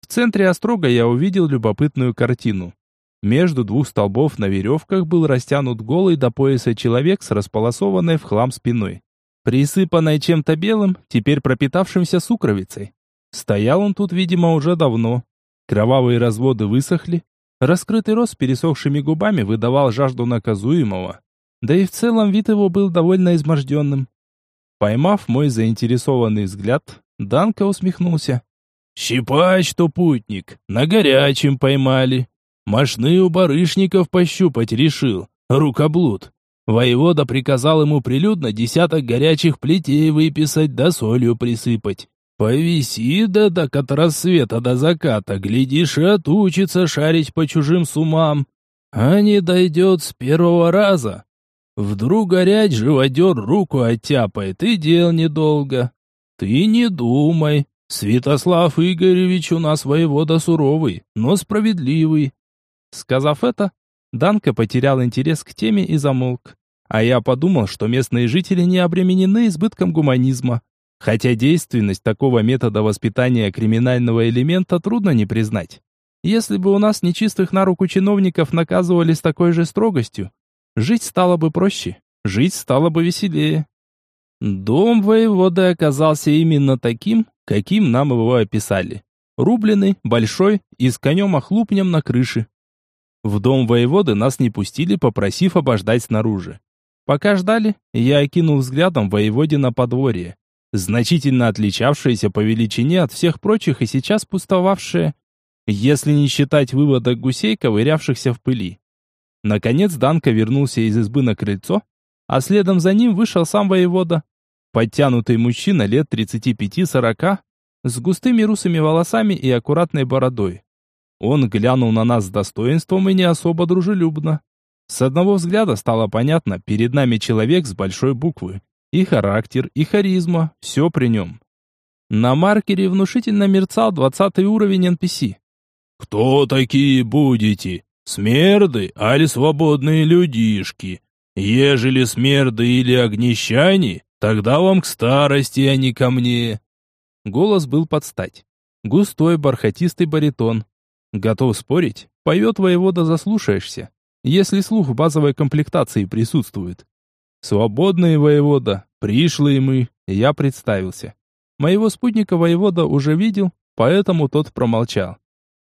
В центре Острога я увидел любопытную картину. Между двух столбов на веревках был растянут голый до пояса человек с располосованной в хлам спиной, присыпанной чем-то белым, теперь пропитавшимся сукровицей. Стоял он тут, видимо, уже давно, Кровавые разводы высохли. Раскрытый рот с пересохшими губами выдавал жажду наказуемого. Да и в целом вид его был довольно изможденным. Поймав мой заинтересованный взгляд, Данка усмехнулся.
«Щипач, то путник, на горячем поймали. Мошны у барышников пощупать решил, рукоблуд. Воевода приказал ему прилюдно десяток горячих плетей выписать да солью присыпать. Повиси да так от рассвета до заката, глядишь, и отучится шарить по чужим сумам. А не дойдет с первого раза. Вдруг горять живодер руку оттяпает, и дел недолго. Ты не думай. Святослав Игоревич у нас воевода суровый, но справедливый.
Сказав это, Данка потерял интерес к теме и замолк. А я подумал, что местные жители не обременены избытком гуманизма. Хотя действенность такого метода воспитания криминального элемента трудно не признать. Если бы у нас нечистых на руку чиновников наказывали с такой же строгостью, жить стало бы проще, жить стало бы веселее. Дом воеводы оказался именно таким, каким нам его описали. Рубленый, большой и с конем-охлупнем на крыше. В дом воеводы нас не пустили, попросив обождать снаружи. Пока ждали, я окинул взглядом воеводе на подворье, значительно отличавшееся по величине от всех прочих и сейчас пустовавшее, если не считать выводок гусей, ковырявшихся в пыли. Наконец Данка вернулся из избы на крыльцо, а следом за ним вышел сам воевода. Подтянутый мужчина лет 35-40, с густыми русыми волосами и аккуратной бородой. Он глянул на нас с достоинством и не особо дружелюбно. С одного взгляда стало понятно, перед нами человек с большой буквы. И характер, и харизма, все при нем. На маркере внушительно мерцал двадцатый уровень NPC.
«Кто такие будете? Смерды, али свободные людишки? Ежели смерды или огнещане, тогда вам к старости, а не ко мне».
Голос был под стать. Густой бархатистый баритон. Готов спорить, поет воевода заслушаешься если слух в базовой комплектации присутствует. Свободные воевода, пришлые мы, я представился. Моего спутника воевода уже видел, поэтому тот промолчал.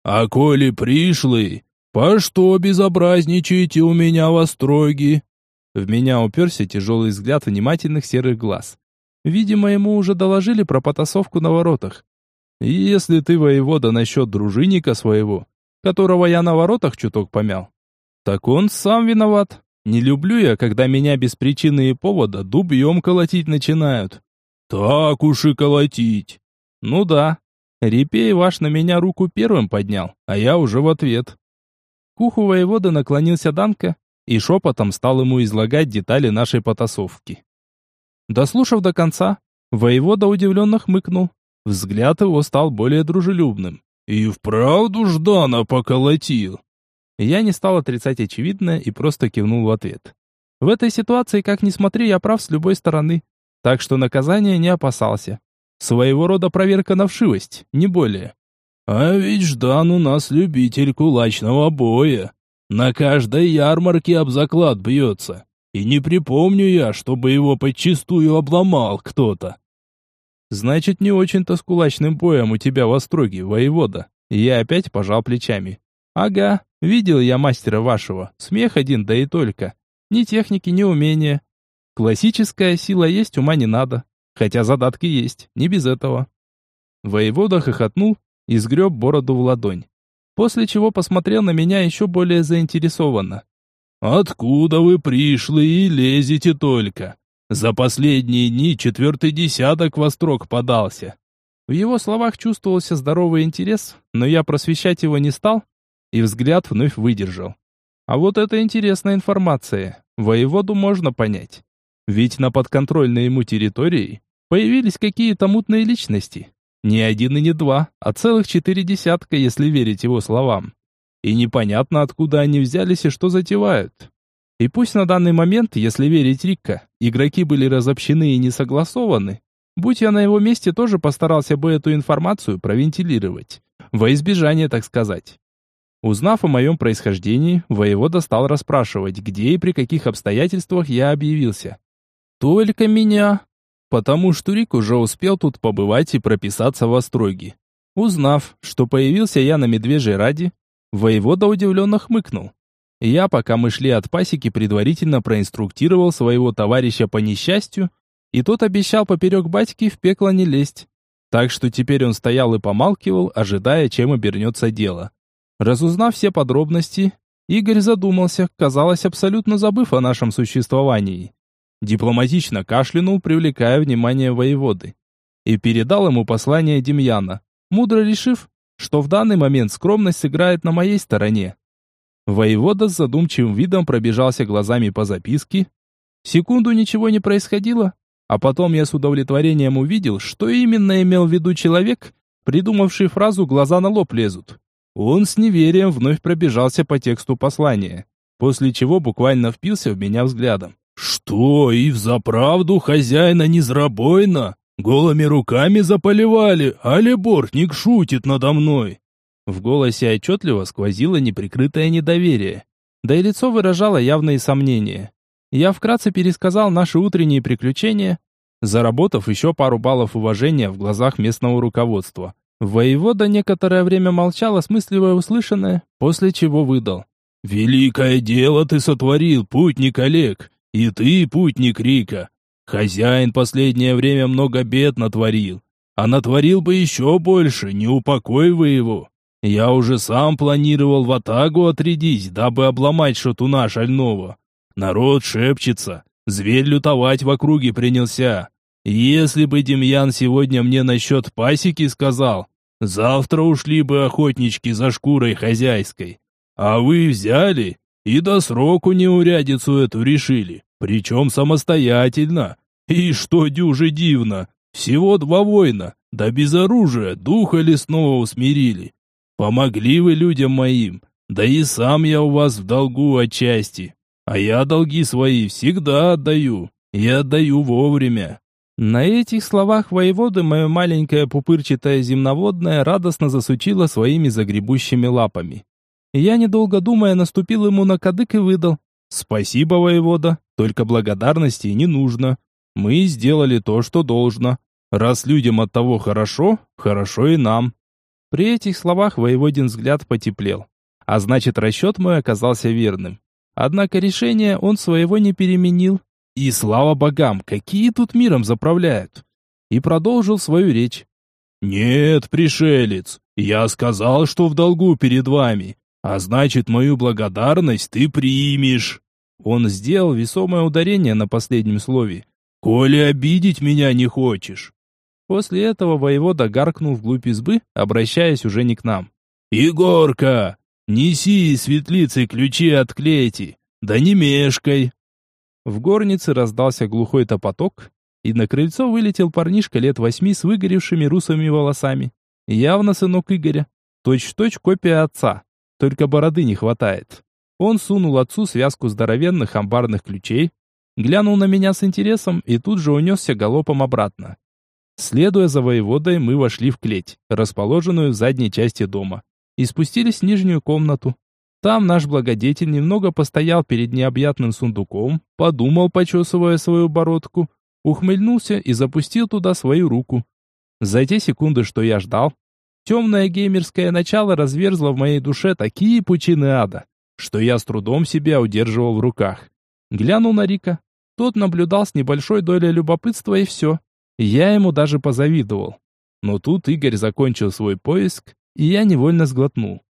«А коли пришлый, по что безобразничаете у меня в остроге?»
В меня уперся тяжелый взгляд внимательных серых глаз. Видимо, ему уже доложили про потасовку на воротах. Если ты, воевода, насчет дружинника своего, которого я на воротах чуток помял, так он сам виноват. Не люблю я, когда меня без причины и повода дубьем колотить начинают.
Так уж и колотить.
Ну да. Репей ваш на меня руку первым поднял, а я уже в ответ. К уху воевода наклонился Данка и шепотом стал ему излагать детали нашей потасовки. Дослушав до конца, воевода удивленно хмыкнул. Взгляд его стал более дружелюбным.
«И вправду Ждана поколотил?»
Я не стал отрицать очевидное и просто кивнул в ответ. В этой ситуации, как ни смотри, я прав с любой стороны. Так что наказания не опасался. Своего рода проверка на вшивость, не более.
А ведь Ждан у нас любитель кулачного боя. На каждой ярмарке об заклад бьется. И не припомню я, чтобы его подчистую обломал кто-то.
Значит, не очень-то с кулачным боем у тебя в остроге, воевода. Я опять пожал плечами. Ага, видел я мастера вашего. Смех один, да и только. Ни техники, ни умения. Классическая сила есть, ума не надо. Хотя задатки есть, не без этого. Воевода хохотнул и сгреб бороду в ладонь. После чего посмотрел на меня еще более заинтересованно.
«Откуда вы пришли и лезете только? За последние дни четвертый десяток во строк подался».
В его словах чувствовался здоровый интерес, но я просвещать его не стал, и взгляд вновь выдержал. А вот это интересная информация. Воеводу можно понять. Ведь на подконтрольной ему территории появились какие-то мутные личности. Не один и не два, а целых четыре десятка, если верить его словам. И непонятно, откуда они взялись и что затевают. И пусть на данный момент, если верить Рикка, игроки были разобщены и не согласованы, будь я на его месте, тоже постарался бы эту информацию провентилировать. Во избежание, так сказать. Узнав о моем происхождении, воевода стал расспрашивать, где и при каких обстоятельствах я объявился. Только меня. Потому что Рик уже успел тут побывать и прописаться в Остроге. Узнав, что появился я на Медвежьей Раде, воевода удивленно хмыкнул. Я, пока мы шли от пасеки, предварительно проинструктировал своего товарища по несчастью, и тот обещал поперек батьки в пекло не лезть. Так что теперь он стоял и помалкивал, ожидая, чем обернется дело. Разузнав все подробности, Игорь задумался, казалось, абсолютно забыв о нашем существовании. Дипломатично кашлянул, привлекая внимание воеводы. И передал ему послание Демьяна, мудро решив, что в данный момент скромность сыграет на моей стороне. Воевода с задумчивым видом пробежался глазами по записке. Секунду ничего не происходило, а потом я с удовлетворением увидел, что именно имел в виду человек, придумавший фразу «глаза на лоб лезут». Он с неверием вновь пробежался по тексту послания, после чего буквально впился в меня взглядом.
«Что, и взаправду хозяина незрабойно? Голыми руками заполивали, а бортник шутит надо мной?»
В голосе отчетливо сквозило неприкрытое недоверие. Да и лицо выражало явные сомнения. Я вкратце пересказал наши утренние приключения, заработав еще пару баллов уважения в глазах местного руководства. Воевода некоторое время молчал, осмысливая услышанное, после чего выдал.
«Великое дело ты сотворил, путник Олег, и ты, путник Рика. Хозяин последнее время много бед натворил, а натворил бы еще больше, не упокой вы его. Я уже сам планировал в Атагу отрядить, дабы обломать шатуна шального. Народ шепчется, зверь лютовать в округе принялся. Если бы Демьян сегодня мне насчет пасеки сказал, завтра ушли бы охотнички за шкурой хозяйской. А вы взяли и до сроку неурядицу эту решили, причем самостоятельно. И что дюже дивно, всего два воина, да без оружия духа лесного усмирили. Помогли вы людям моим, да и сам я у вас в долгу отчасти. А я долги свои всегда отдаю, и отдаю вовремя.
На этих словах воеводы мое маленькое пупырчатое земноводное радостно засучило своими загребущими лапами. Я, недолго думая, наступил ему на кадык и выдал. «Спасибо, воевода, только благодарности не нужно. Мы сделали то, что должно. Раз людям от того хорошо, хорошо и нам. При этих словах воеводин взгляд потеплел. А значит, расчет мой оказался верным. Однако решение он своего не переменил. И слава богам, какие тут миром заправляют. И продолжил свою речь.
«Нет, пришелец, я сказал, что в долгу перед вами, а значит, мою благодарность ты примешь».
Он сделал весомое ударение на последнем слове.
«Коли обидеть меня не хочешь,
После этого воевода гаркнул вглубь избы, обращаясь уже не к нам.
«Егорка, неси светлицы ключи от клети, да не мешкай!»
В горнице раздался глухой топоток, и на крыльцо вылетел парнишка лет восьми с выгоревшими русыми волосами. Явно сынок Игоря. Точь-в-точь -точь копия отца, только бороды не хватает. Он сунул отцу связку здоровенных амбарных ключей, глянул на меня с интересом и тут же унесся галопом обратно. Следуя за воеводой, мы вошли в клеть, расположенную в задней части дома, и спустились в нижнюю комнату. Там наш благодетель немного постоял перед необъятным сундуком, подумал, почесывая свою бородку, ухмыльнулся и запустил туда свою руку. За те секунды, что я ждал, темное геймерское начало разверзло в моей душе такие пучины ада, что я с трудом себя удерживал в руках. Глянул на Рика. Тот наблюдал с небольшой долей любопытства и все. Я ему даже позавидовал. Но тут Игорь закончил свой поиск, и я невольно сглотнул.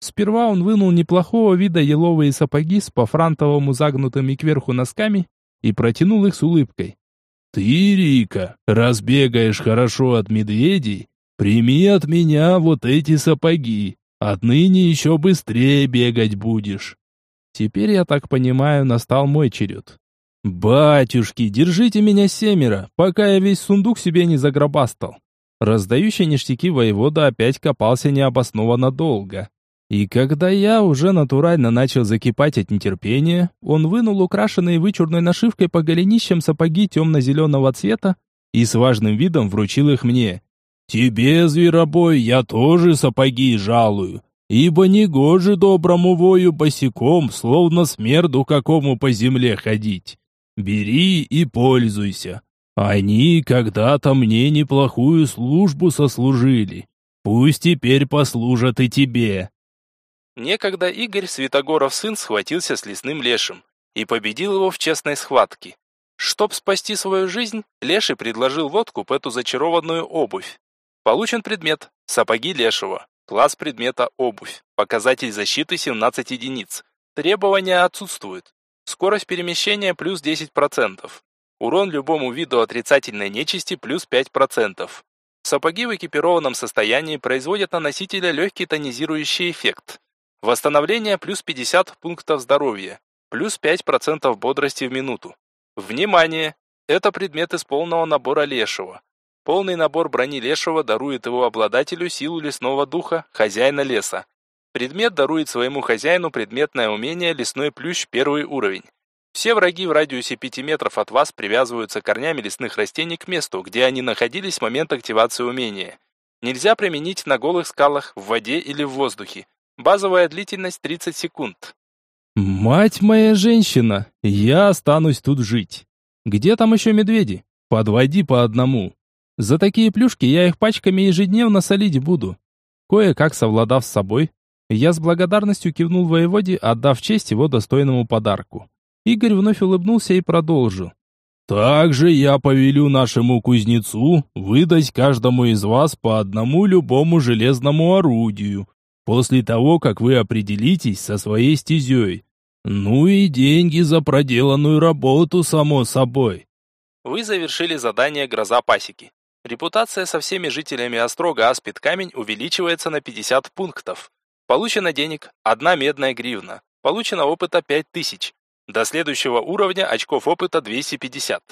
Сперва он вынул неплохого вида еловые сапоги с по-франтовому загнутыми кверху носками и протянул их с улыбкой.
«Ты, Рика, разбегаешь хорошо от медведей, прими от меня вот эти сапоги. Отныне еще быстрее бегать будешь».
Теперь, я так понимаю, настал мой черед. «Батюшки, держите меня семеро, пока я весь сундук себе не загробастал». Раздающий ништяки воевода опять копался необоснованно долго. И когда я уже натурально начал закипать от нетерпения, он вынул украшенные вычурной нашивкой по голенищам сапоги темно-зеленого цвета и с важным видом вручил их мне.
«Тебе, зверобой, я тоже сапоги жалую, ибо не гоже доброму вою босиком, словно смерду какому по земле ходить. Бери и пользуйся. Они когда-то мне неплохую службу сослужили. Пусть теперь послужат и тебе.
Некогда Игорь Святогоров сын схватился с лесным лешим и победил его в честной схватке. Чтоб спасти свою жизнь, Леший предложил в откуп эту зачарованную обувь. Получен предмет – сапоги Лешего. Класс предмета – обувь. Показатель защиты 17 единиц. Требования отсутствуют. Скорость перемещения плюс 10%. Урон любому виду отрицательной нечисти плюс 5%. Сапоги в экипированном состоянии производят на носителя легкий тонизирующий эффект. Восстановление плюс 50 пунктов здоровья, плюс 5% бодрости в минуту. Внимание! Это предмет из полного набора лешего. Полный набор брони лешего дарует его обладателю силу лесного духа, хозяина леса. Предмет дарует своему хозяину предметное умение лесной плющ первый уровень. Все враги в радиусе 5 метров от вас привязываются корнями лесных растений к месту, где они находились в момент активации умения. Нельзя применить на голых скалах, в воде или в воздухе. Базовая длительность 30 секунд.
Мать моя женщина, я останусь тут жить. Где там еще медведи? Подводи по одному. За такие плюшки я их пачками ежедневно солить буду. Кое-как совладав с собой, я с благодарностью кивнул воеводе, отдав честь его достойному подарку. Игорь вновь улыбнулся и продолжил.
«Также я повелю нашему кузнецу выдать каждому из вас по одному любому железному орудию, после того, как вы определитесь со своей стезей. Ну и деньги за проделанную работу, само собой».
Вы завершили задание «Гроза пасеки». Репутация со всеми жителями Острога Аспид Камень увеличивается на 50 пунктов. Получено денег – одна медная гривна. Получено опыта 5000. До следующего уровня очков опыта 250.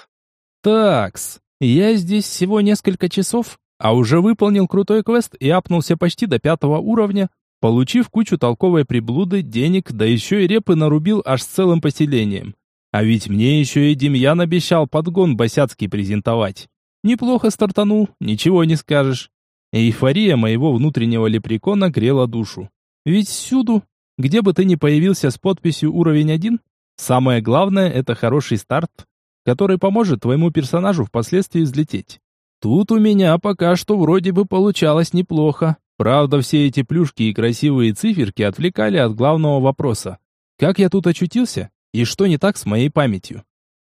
Такс, я здесь всего несколько часов, а уже выполнил крутой квест и апнулся почти до пятого уровня, получив кучу толковой приблуды, денег, да еще и репы нарубил аж с целым поселением. А ведь мне еще и Демьян обещал подгон босяцкий презентовать. Неплохо стартанул, ничего не скажешь. Эйфория моего внутреннего лепрекона грела душу. Ведь всюду, где бы ты ни появился с подписью уровень 1, Самое главное – это хороший старт, который поможет твоему персонажу впоследствии взлететь. Тут у меня пока что вроде бы получалось неплохо. Правда, все эти плюшки и красивые циферки отвлекали от главного вопроса. Как я тут очутился? И что не так с моей памятью?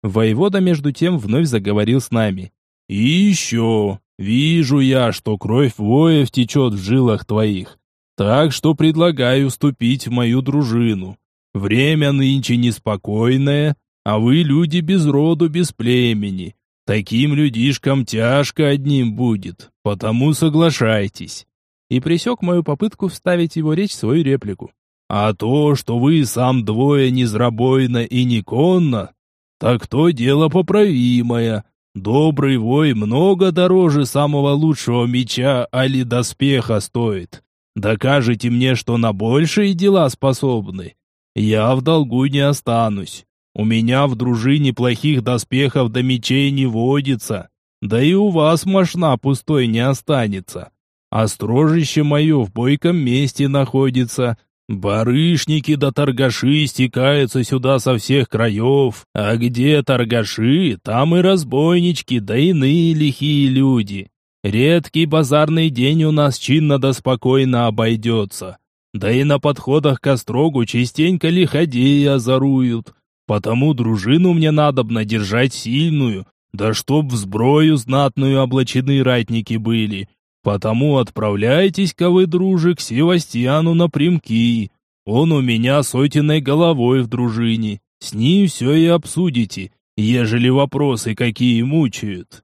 Воевода, между тем, вновь заговорил с нами.
«И еще, вижу я, что кровь воев течет в жилах твоих, так что предлагаю вступить в мою дружину. Время нынче неспокойное, а вы люди без роду, без племени. Таким людишкам тяжко одним будет, потому соглашайтесь».
И пресек мою попытку вставить его речь в свою реплику.
«А то, что вы сам двое незрабойно и не конно, так то дело поправимое. Добрый вой много дороже самого лучшего меча али доспеха стоит. Докажите мне, что на большие дела способны, я в долгу не останусь. У меня в дружине плохих доспехов до мечей не водится. Да и у вас мошна пустой не останется. А строжище мое в бойком месте находится. Барышники да торгаши стекаются сюда со всех краев. А где торгаши, там и разбойнички, да иные лихие люди. Редкий базарный день у нас чинно да спокойно обойдется. Да и на подходах к острогу частенько лиходеи озоруют. Потому дружину мне надобно держать сильную, да чтоб в сброю знатную облачены ратники были. Потому отправляйтесь-ка вы, дружи, к Севастьяну напрямки. Он у меня сотенной головой в дружине. С ним все и обсудите, ежели вопросы какие мучают».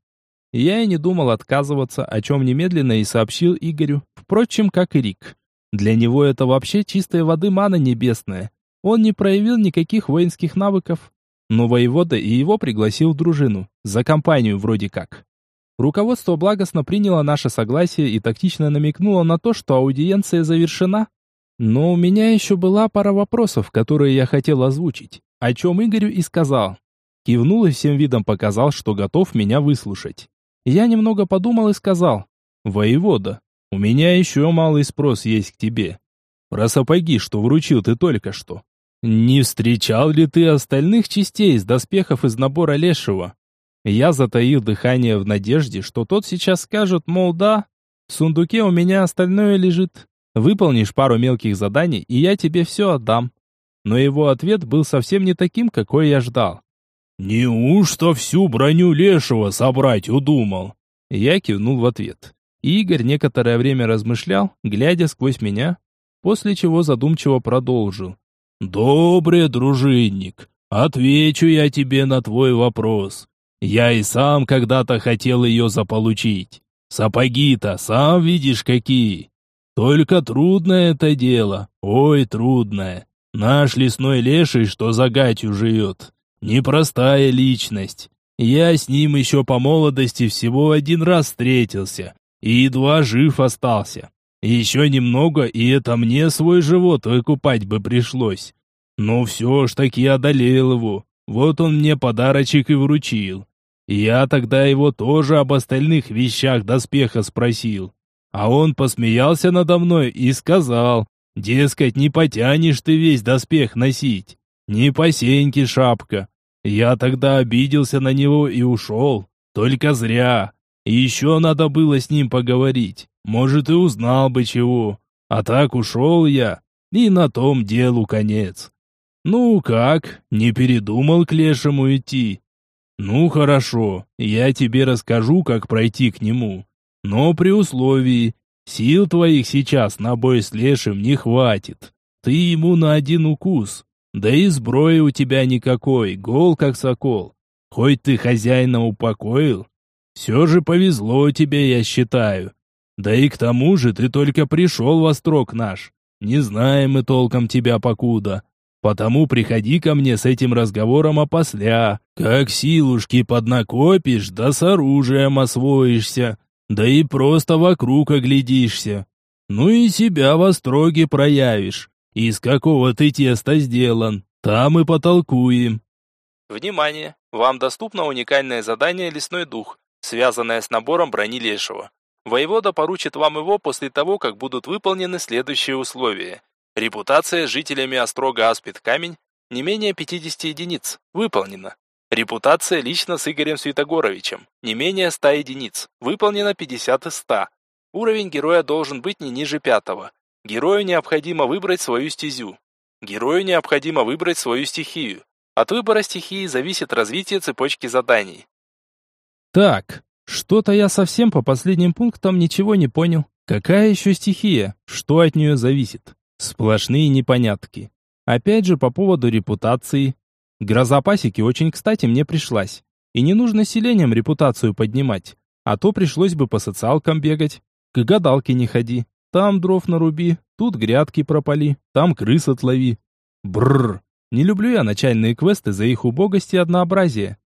Я и не думал отказываться, о чем немедленно и сообщил Игорю, впрочем, как и Рик. Для него это вообще чистой воды мана небесная. Он не проявил никаких воинских навыков. Но воевода и его пригласил в дружину. За компанию вроде как. Руководство благостно приняло наше согласие и тактично намекнуло на то, что аудиенция завершена. Но у меня еще была пара вопросов, которые я хотел озвучить, о чем Игорю и сказал. Кивнул и всем видом показал, что готов меня выслушать. Я немного подумал и сказал, «Воевода, у меня еще малый спрос есть к тебе. Про сапоги, что вручил ты только что. Не встречал ли ты остальных частей из доспехов из набора Лешего? Я затаил дыхание в надежде, что тот сейчас скажет, мол, да, в сундуке у меня остальное лежит. Выполнишь пару мелких заданий, и я тебе все отдам. Но его ответ был совсем не таким, какой я ждал.
«Неужто всю броню лешего собрать удумал?»
Я кивнул в ответ. Игорь некоторое время размышлял, глядя сквозь меня, после чего задумчиво продолжил.
«Добрый дружинник, отвечу я тебе на твой вопрос. Я и сам когда-то хотел ее заполучить. Сапоги-то сам видишь какие. Только трудное это дело, ой, трудное. Наш лесной леший, что за гатью живет, непростая личность. Я с ним еще по молодости всего один раз встретился, и едва жив остался. Еще немного, и это мне свой живот выкупать бы пришлось. Но все ж таки одолел его. Вот он мне подарочек и вручил. Я тогда его тоже об остальных вещах доспеха спросил. А он посмеялся надо мной и сказал, дескать, не потянешь ты весь доспех носить. Не по сеньке шапка. Я тогда обиделся на него и ушел. Только зря. Еще надо было с ним поговорить. Может, и узнал бы чего. А так ушел я. И на том делу конец. Ну как, не передумал к лешему идти? Ну хорошо, я тебе расскажу, как пройти к нему. Но при условии, сил твоих сейчас на бой с лешим не хватит. Ты ему на один укус. Да и сброи у тебя никакой, гол как сокол. Хоть ты хозяина упокоил, все же повезло тебе, я считаю. Да и к тому же ты только пришел во строк наш. Не знаем мы толком тебя покуда. Потому приходи ко мне с этим разговором опосля. Как силушки поднакопишь, да с оружием освоишься да и просто вокруг оглядишься. Ну и себя во строге проявишь. Из какого ты теста сделан, там и потолкуем.
Внимание! Вам доступно уникальное задание «Лесной дух», связанное с набором брони лешего. Воевода поручит вам его после того, как будут выполнены следующие условия. Репутация жителями Острога Аспид Камень не менее 50 единиц. Выполнено. Репутация лично с Игорем Святогоровичем. Не менее 100 единиц. Выполнено 50 из 100. Уровень героя должен быть не ниже пятого. Герою необходимо выбрать свою стезю. Герою необходимо выбрать свою стихию. От выбора стихии зависит развитие цепочки заданий.
Так, что-то я совсем по последним пунктам ничего не понял. Какая еще стихия? Что от нее зависит? Сплошные непонятки. Опять же по поводу репутации. Гроза пасеки очень кстати мне пришлась. И не нужно селением репутацию поднимать, а то пришлось бы по социалкам бегать. К гадалке не ходи. Там дров наруби, тут грядки пропали, там крыс отлови. Бррр. Не люблю я начальные квесты за их убогость и однообразие.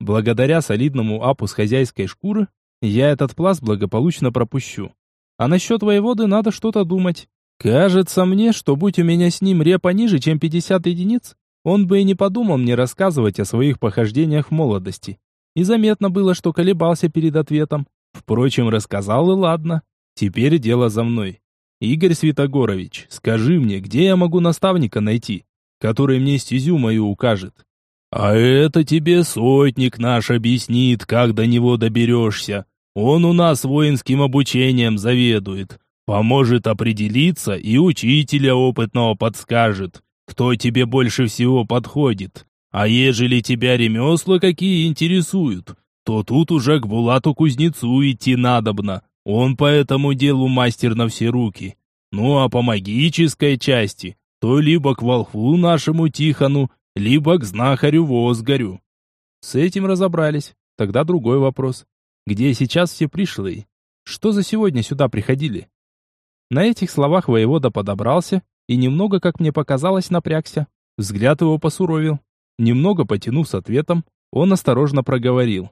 Благодаря солидному апу с хозяйской шкуры, я этот пласт благополучно пропущу. А насчет воеводы надо что-то думать. Кажется мне, что будь у меня с ним репа ниже, чем 50 единиц, он бы и не подумал мне рассказывать о своих похождениях в молодости. И заметно было, что колебался перед ответом. Впрочем, рассказал и ладно. Теперь дело за мной. Игорь Святогорович, скажи мне, где я могу наставника найти, который мне стезю мою укажет? А это тебе сотник наш объяснит, как до него доберешься. Он у нас воинским обучением заведует. Поможет определиться и учителя опытного подскажет кто тебе больше всего подходит. А ежели тебя ремесла какие интересуют, то тут уже к Булату-кузнецу идти надобно. Он по этому делу мастер на все руки. Ну а по магической части, то либо к волхву нашему Тихону, либо к знахарю Возгорю. С этим разобрались. Тогда другой вопрос. Где сейчас все пришлые? Что за сегодня сюда приходили? На этих словах воевода подобрался и немного, как мне показалось, напрягся. Взгляд его посуровил. Немного потянув с ответом, он осторожно проговорил.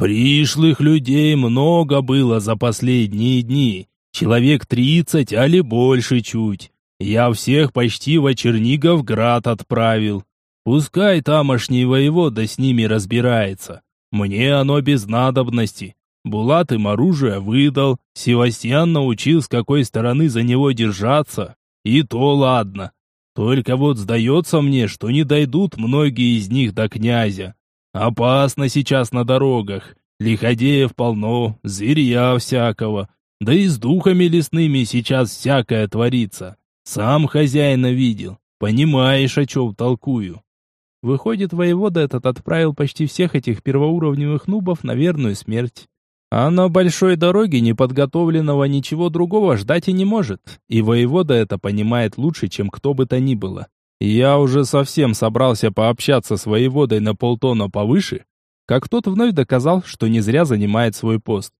«Пришлых людей много было за последние дни. Человек тридцать, али больше чуть. Я всех почти в Черниговград отправил. Пускай тамошний воевода с ними разбирается. Мне оно без надобности. Булат им оружие выдал, Севастьян научил, с какой стороны за него держаться. И то ладно. Только вот сдается мне, что не дойдут многие из них до князя. Опасно сейчас на дорогах. Лиходеев полно, зверья всякого. Да и с духами лесными сейчас всякое творится. Сам хозяина видел. Понимаешь, о чем толкую.
Выходит, воевода этот отправил почти всех этих первоуровневых нубов на верную смерть. А на большой дороге неподготовленного ничего другого ждать и не может. И воевода это понимает лучше, чем кто бы то ни было. Я уже совсем собрался пообщаться с воеводой на полтона повыше, как тот вновь доказал, что не зря занимает свой пост.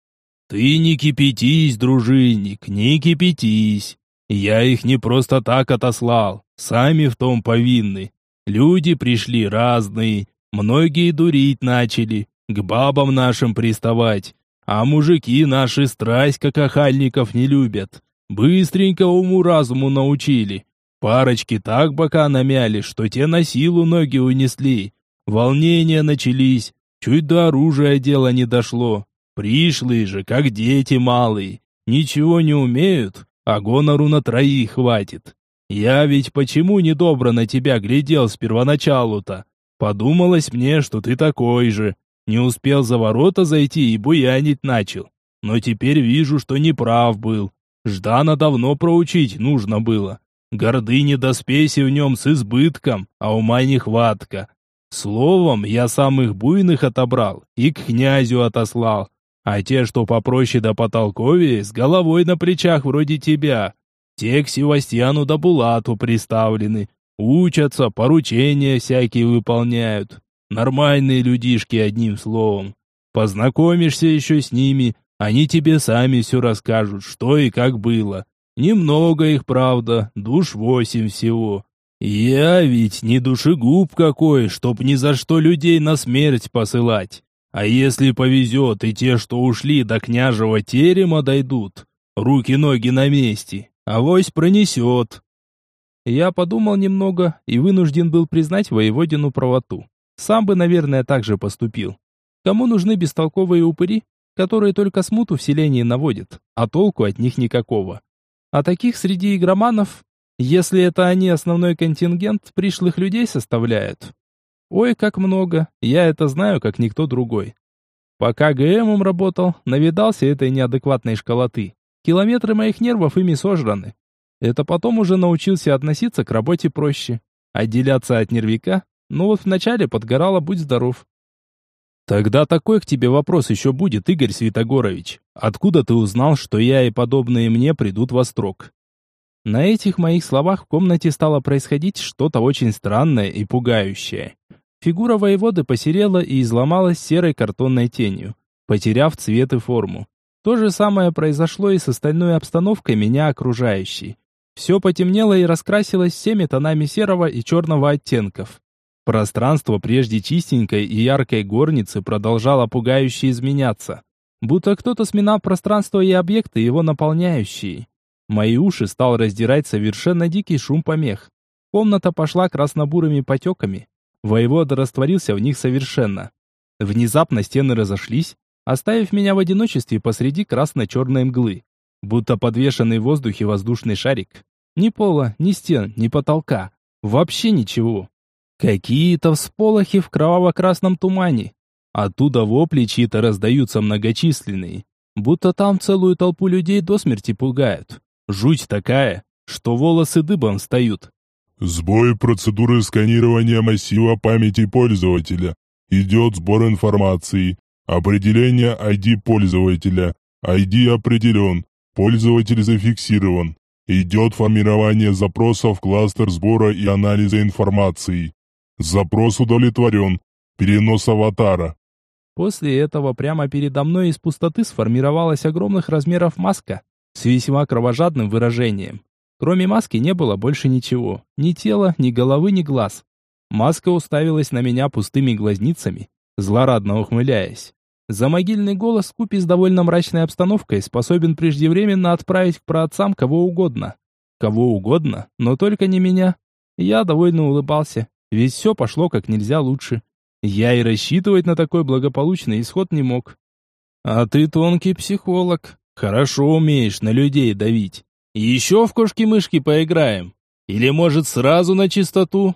«Ты не кипятись, дружинник, не кипятись. Я их не просто так отослал, сами в том повинны. Люди пришли разные, многие дурить начали, к бабам нашим приставать, а мужики наши страсть как охальников не любят. Быстренько уму-разуму научили. Парочки так бока намяли, что те на силу ноги унесли. Волнения начались, чуть до оружия дело не дошло. Пришлые же, как дети малые, ничего не умеют, а гонору на троих хватит. Я ведь почему недобро на тебя глядел с первоначалу-то? Подумалось мне, что ты такой же. Не успел за ворота зайти и буянить начал. Но теперь вижу, что неправ был. Ждана давно проучить нужно было. Гордыни до спеси в нем с избытком, а ума нехватка. Словом, я самых буйных отобрал и к князю отослал. А те, что попроще да потолковее, с головой на плечах вроде тебя, те к Севастьяну да Булату приставлены. Учатся, поручения всякие выполняют. Нормальные людишки, одним словом. Познакомишься еще с ними, они тебе сами все расскажут, что и как было. Немного их, правда, душ восемь всего. Я ведь не душегуб какой, чтоб ни за что людей на смерть посылать. А если повезет, и те, что ушли до княжего терема дойдут, руки-ноги на месте, авось пронесет. Я подумал немного и вынужден был признать воеводину правоту. Сам бы, наверное, так же поступил. Кому нужны бестолковые упыри, которые только смуту в селении наводят, а толку от них никакого? А таких среди игроманов, если это они основной контингент, пришлых людей составляют, Ой, как много, я это знаю, как никто другой. Пока ГМом работал, навидался этой неадекватной школоты. Километры моих нервов ими сожраны. Это потом уже научился относиться к работе проще. Отделяться от нервика, ну вот вначале подгорало «Будь здоров». Тогда такой к тебе вопрос еще будет, Игорь Святогорович. Откуда ты узнал, что я и подобные мне придут во строк? На этих моих словах в комнате стало происходить что-то очень странное и пугающее. Фигура воеводы посерела и изломалась серой картонной тенью, потеряв цвет и форму. То же самое произошло и с остальной обстановкой меня окружающей. Все потемнело и раскрасилось всеми тонами серого и черного оттенков. Пространство прежде чистенькой и яркой горницы продолжало пугающе изменяться, будто кто-то сминал пространство и объекты, его наполняющие. Мои уши стал раздирать совершенно дикий шум помех. Комната пошла краснобурыми потеками, Воевода растворился в них совершенно. Внезапно стены разошлись, оставив меня в одиночестве посреди красно-черной мглы, будто подвешенный в воздухе воздушный шарик. Ни пола, ни стен, ни потолка. Вообще ничего. Какие-то всполохи в кроваво-красном тумане. Оттуда вопли чьи-то раздаются многочисленные. Будто там целую толпу людей до смерти пугают. Жуть такая, что волосы дыбом встают.
Сбой процедуры сканирования массива памяти пользователя. Идет сбор информации. Определение ID пользователя. ID определен. Пользователь зафиксирован. Идет формирование запроса в кластер сбора и анализа информации. Запрос удовлетворен. Перенос аватара.
После этого прямо передо мной из пустоты сформировалась огромных размеров маска с весьма кровожадным выражением. Кроме маски не было больше ничего. Ни тела, ни головы, ни глаз. Маска уставилась на меня пустыми глазницами, злорадно ухмыляясь. За могильный голос купи с довольно мрачной обстановкой способен преждевременно отправить к праотцам кого угодно. Кого угодно, но только не меня. Я довольно улыбался, ведь все пошло как нельзя лучше. Я и рассчитывать на такой благополучный исход не мог. А ты тонкий психолог. Хорошо умеешь на людей давить. Еще в кошки-мышки поиграем? Или, может, сразу на чистоту?